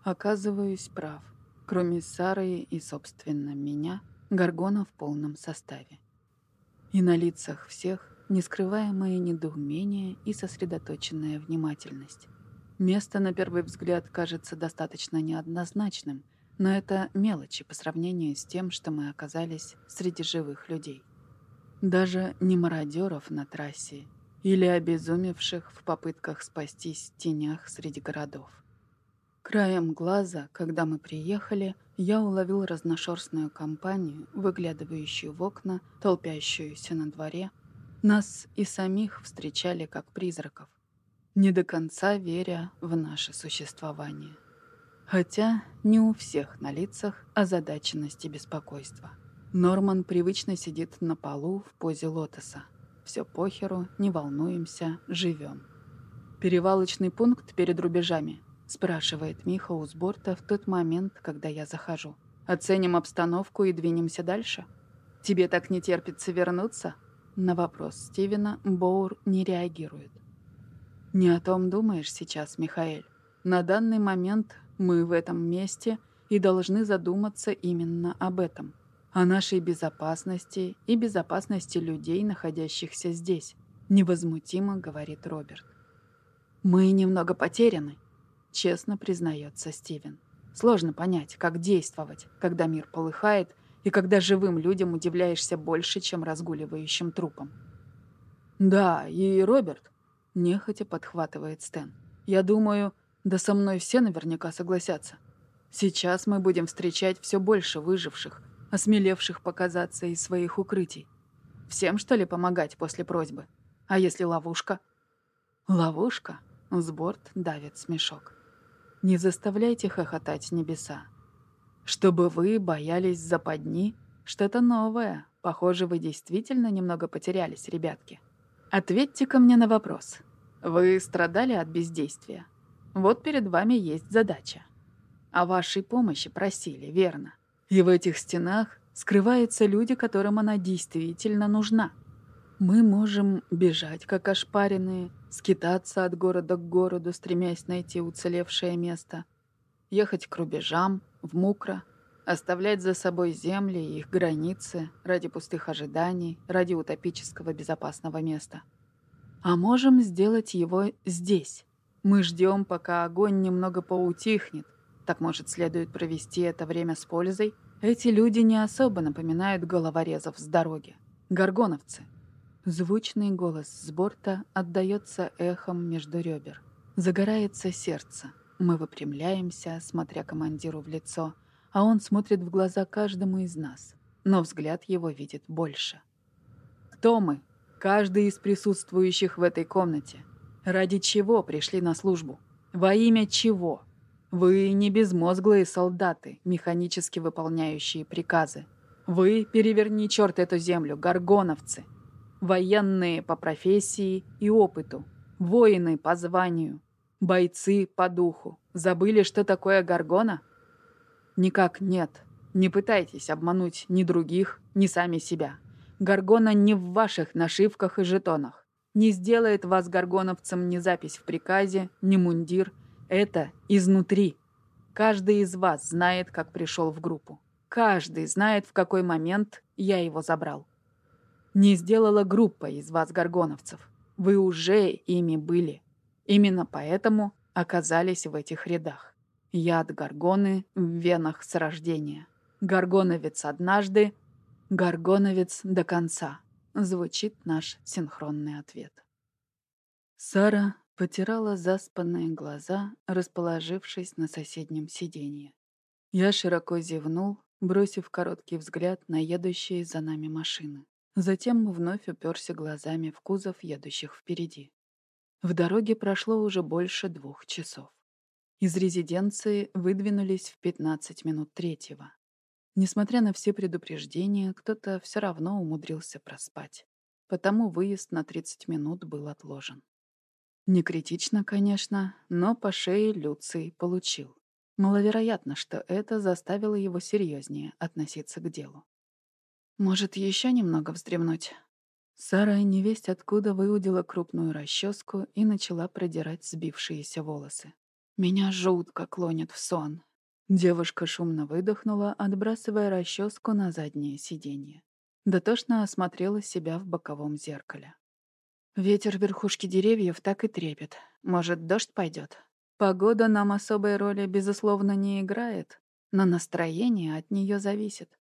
Оказываюсь прав. Кроме Сары и, собственно, меня, Гаргона в полном составе. И на лицах всех нескрываемое недоумение и сосредоточенная внимательность. Место, на первый взгляд, кажется достаточно неоднозначным, но это мелочи по сравнению с тем, что мы оказались среди живых людей. Даже не мародеров на трассе или обезумевших в попытках спастись в тенях среди городов. Краем глаза, когда мы приехали, я уловил разношерстную компанию, выглядывающую в окна, толпящуюся на дворе. Нас и самих встречали как призраков, не до конца веря в наше существование. Хотя не у всех на лицах озадаченность и беспокойство. Норман привычно сидит на полу в позе лотоса. Все похеру, не волнуемся, живем. «Перевалочный пункт перед рубежами», — спрашивает Миха у сборта в тот момент, когда я захожу. «Оценим обстановку и двинемся дальше?» «Тебе так не терпится вернуться?» На вопрос Стивена Боур не реагирует. «Не о том думаешь сейчас, Михаэль. На данный момент мы в этом месте и должны задуматься именно об этом о нашей безопасности и безопасности людей, находящихся здесь», — невозмутимо говорит Роберт. «Мы немного потеряны». честно признается Стивен. Сложно понять, как действовать, когда мир полыхает, и когда живым людям удивляешься больше, чем разгуливающим трупам. «Да, и Роберт», — нехотя подхватывает Стэн. «Я думаю, да со мной все наверняка согласятся. Сейчас мы будем встречать все больше выживших, осмелевших показаться из своих укрытий. Всем, что ли, помогать после просьбы? А если ловушка?» «Ловушка?» — Сборд давит смешок. «Не заставляйте хохотать небеса. Чтобы вы боялись западни, что-то новое. Похоже, вы действительно немного потерялись, ребятки». Ответьте-ка мне на вопрос. Вы страдали от бездействия? Вот перед вами есть задача. О вашей помощи просили, верно? И в этих стенах скрываются люди, которым она действительно нужна. Мы можем бежать, как ошпаренные, скитаться от города к городу, стремясь найти уцелевшее место, ехать к рубежам, в Мукро, оставлять за собой земли и их границы ради пустых ожиданий, ради утопического безопасного места. А можем сделать его здесь. Мы ждем, пока огонь немного поутихнет. Так, может, следует провести это время с пользой? Эти люди не особо напоминают головорезов с дороги. Горгоновцы. Звучный голос с борта отдается эхом между ребер. Загорается сердце. Мы выпрямляемся, смотря командиру в лицо — а он смотрит в глаза каждому из нас, но взгляд его видит больше. Кто мы? Каждый из присутствующих в этой комнате. Ради чего пришли на службу? Во имя чего? Вы не безмозглые солдаты, механически выполняющие приказы. Вы, переверни черт эту землю, горгоновцы. Военные по профессии и опыту. Воины по званию. Бойцы по духу. Забыли, что такое горгона? Никак нет. Не пытайтесь обмануть ни других, ни сами себя. Гаргона не в ваших нашивках и жетонах. Не сделает вас гаргоновцем ни запись в приказе, ни мундир. Это изнутри. Каждый из вас знает, как пришел в группу. Каждый знает, в какой момент я его забрал. Не сделала группа из вас гаргоновцев. Вы уже ими были. Именно поэтому оказались в этих рядах. Яд горгоны в венах с рождения. Горгоновец однажды, горгоновец до конца. Звучит наш синхронный ответ. Сара потирала заспанные глаза, расположившись на соседнем сиденье. Я широко зевнул, бросив короткий взгляд на едущие за нами машины. Затем вновь уперся глазами в кузов едущих впереди. В дороге прошло уже больше двух часов. Из резиденции выдвинулись в 15 минут третьего. Несмотря на все предупреждения, кто-то все равно умудрился проспать. Потому выезд на 30 минут был отложен. Не критично, конечно, но по шее Люций получил. Маловероятно, что это заставило его серьезнее относиться к делу. «Может, еще немного вздремнуть?» Сара невесть откуда выудила крупную расческу и начала продирать сбившиеся волосы. Меня жутко клонит в сон. Девушка шумно выдохнула, отбрасывая расческу на заднее сиденье. Дотошно осмотрела себя в боковом зеркале. Ветер верхушки деревьев так и трепет. Может, дождь пойдет. Погода нам особой роли, безусловно, не играет, но настроение от нее зависит.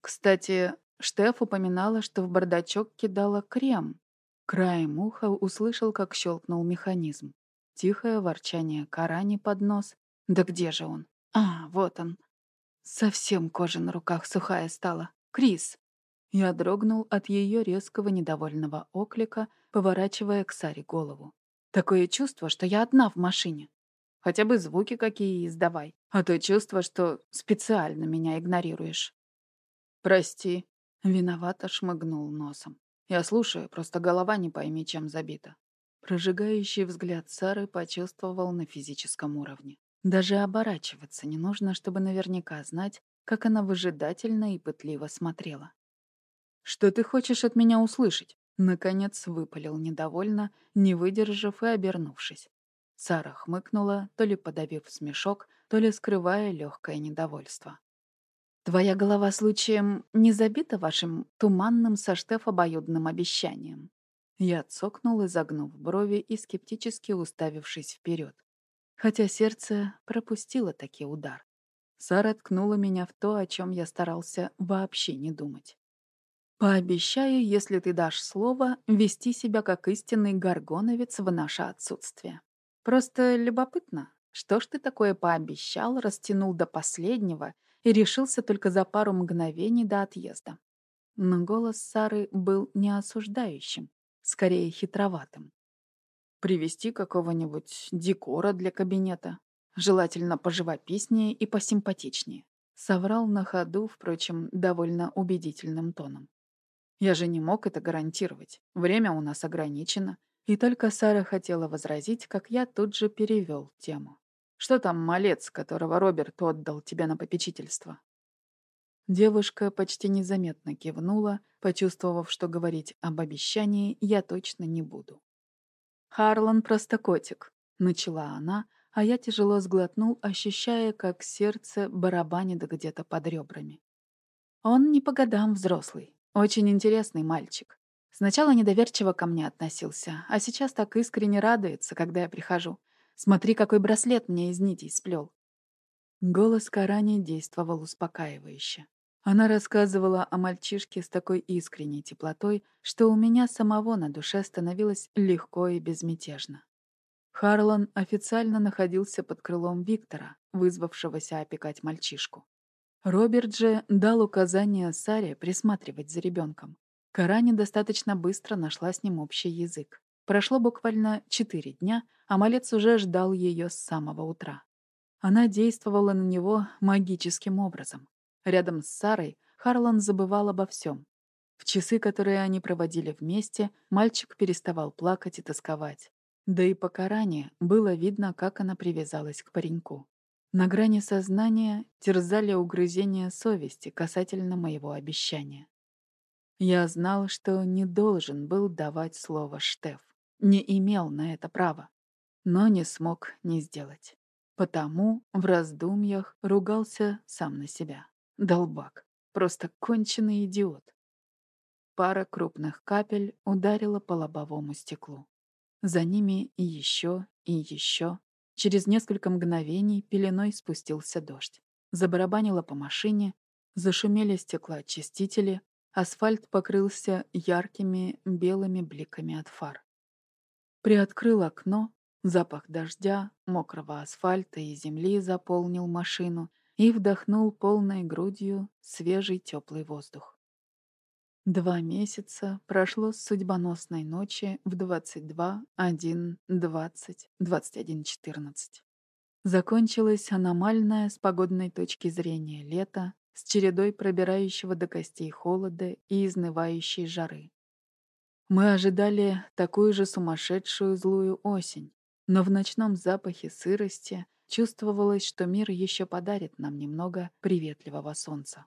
Кстати, Штеф упоминала, что в бардачок кидала крем. Краем уха услышал, как щелкнул механизм. Тихое ворчание Карани под нос. Да где же он? А, вот он. Совсем кожа на руках сухая стала. Крис. Я дрогнул от ее резкого недовольного оклика, поворачивая к Саре голову. Такое чувство, что я одна в машине. Хотя бы звуки какие издавай. А то чувство, что специально меня игнорируешь. «Прости», — виновато шмыгнул носом. «Я слушаю, просто голова не пойми, чем забита». Прожигающий взгляд Сары почувствовал на физическом уровне. Даже оборачиваться не нужно, чтобы наверняка знать, как она выжидательно и пытливо смотрела. «Что ты хочешь от меня услышать?» Наконец выпалил недовольно, не выдержав и обернувшись. Сара хмыкнула, то ли подавив смешок, то ли скрывая легкое недовольство. «Твоя голова случаем не забита вашим туманным со Штеф обоюдным обещанием?» Я цокнул, изогнув брови и скептически уставившись вперед. хотя сердце пропустило таки удар. Сара ткнула меня в то, о чем я старался вообще не думать. «Пообещаю, если ты дашь слово, вести себя как истинный горгоновец в наше отсутствие. Просто любопытно, что ж ты такое пообещал, растянул до последнего и решился только за пару мгновений до отъезда?» Но голос Сары был не осуждающим, скорее хитроватым. «Привести какого-нибудь декора для кабинета, желательно поживописнее и посимпатичнее», соврал на ходу, впрочем, довольно убедительным тоном. «Я же не мог это гарантировать. Время у нас ограничено». И только Сара хотела возразить, как я тут же перевел тему. «Что там малец, которого Роберт отдал тебе на попечительство?» Девушка почти незаметно кивнула, почувствовав, что говорить об обещании я точно не буду. «Харлан просто котик», — начала она, а я тяжело сглотнул, ощущая, как сердце барабанит где-то под ребрами. Он не по годам взрослый, очень интересный мальчик. Сначала недоверчиво ко мне относился, а сейчас так искренне радуется, когда я прихожу. Смотри, какой браслет мне из нитей сплел. Голос Карани действовал успокаивающе. Она рассказывала о мальчишке с такой искренней теплотой, что у меня самого на душе становилось легко и безмятежно. Харлан официально находился под крылом Виктора, вызвавшегося опекать мальчишку. Роберт же дал указание Саре присматривать за ребенком. Карани достаточно быстро нашла с ним общий язык. Прошло буквально четыре дня, а малец уже ждал ее с самого утра. Она действовала на него магическим образом. Рядом с Сарой Харлан забывал обо всем. В часы, которые они проводили вместе, мальчик переставал плакать и тосковать. Да и по Коране было видно, как она привязалась к пареньку. На грани сознания терзали угрызения совести касательно моего обещания. Я знал, что не должен был давать слово Штеф. Не имел на это права. Но не смог не сделать. Потому в раздумьях ругался сам на себя. Долбак. Просто конченый идиот. Пара крупных капель ударила по лобовому стеклу. За ними и еще, и еще. Через несколько мгновений пеленой спустился дождь. Забарабанило по машине, зашумели стеклоочистители, асфальт покрылся яркими белыми бликами от фар. Приоткрыл окно, запах дождя, мокрого асфальта и земли заполнил машину — и вдохнул полной грудью свежий теплый воздух. Два месяца прошло с судьбоносной ночи в 22, 1, 20, 21, 14. Закончилось аномальное с погодной точки зрения лето с чередой пробирающего до костей холода и изнывающей жары. Мы ожидали такую же сумасшедшую злую осень, но в ночном запахе сырости Чувствовалось, что мир еще подарит нам немного приветливого солнца.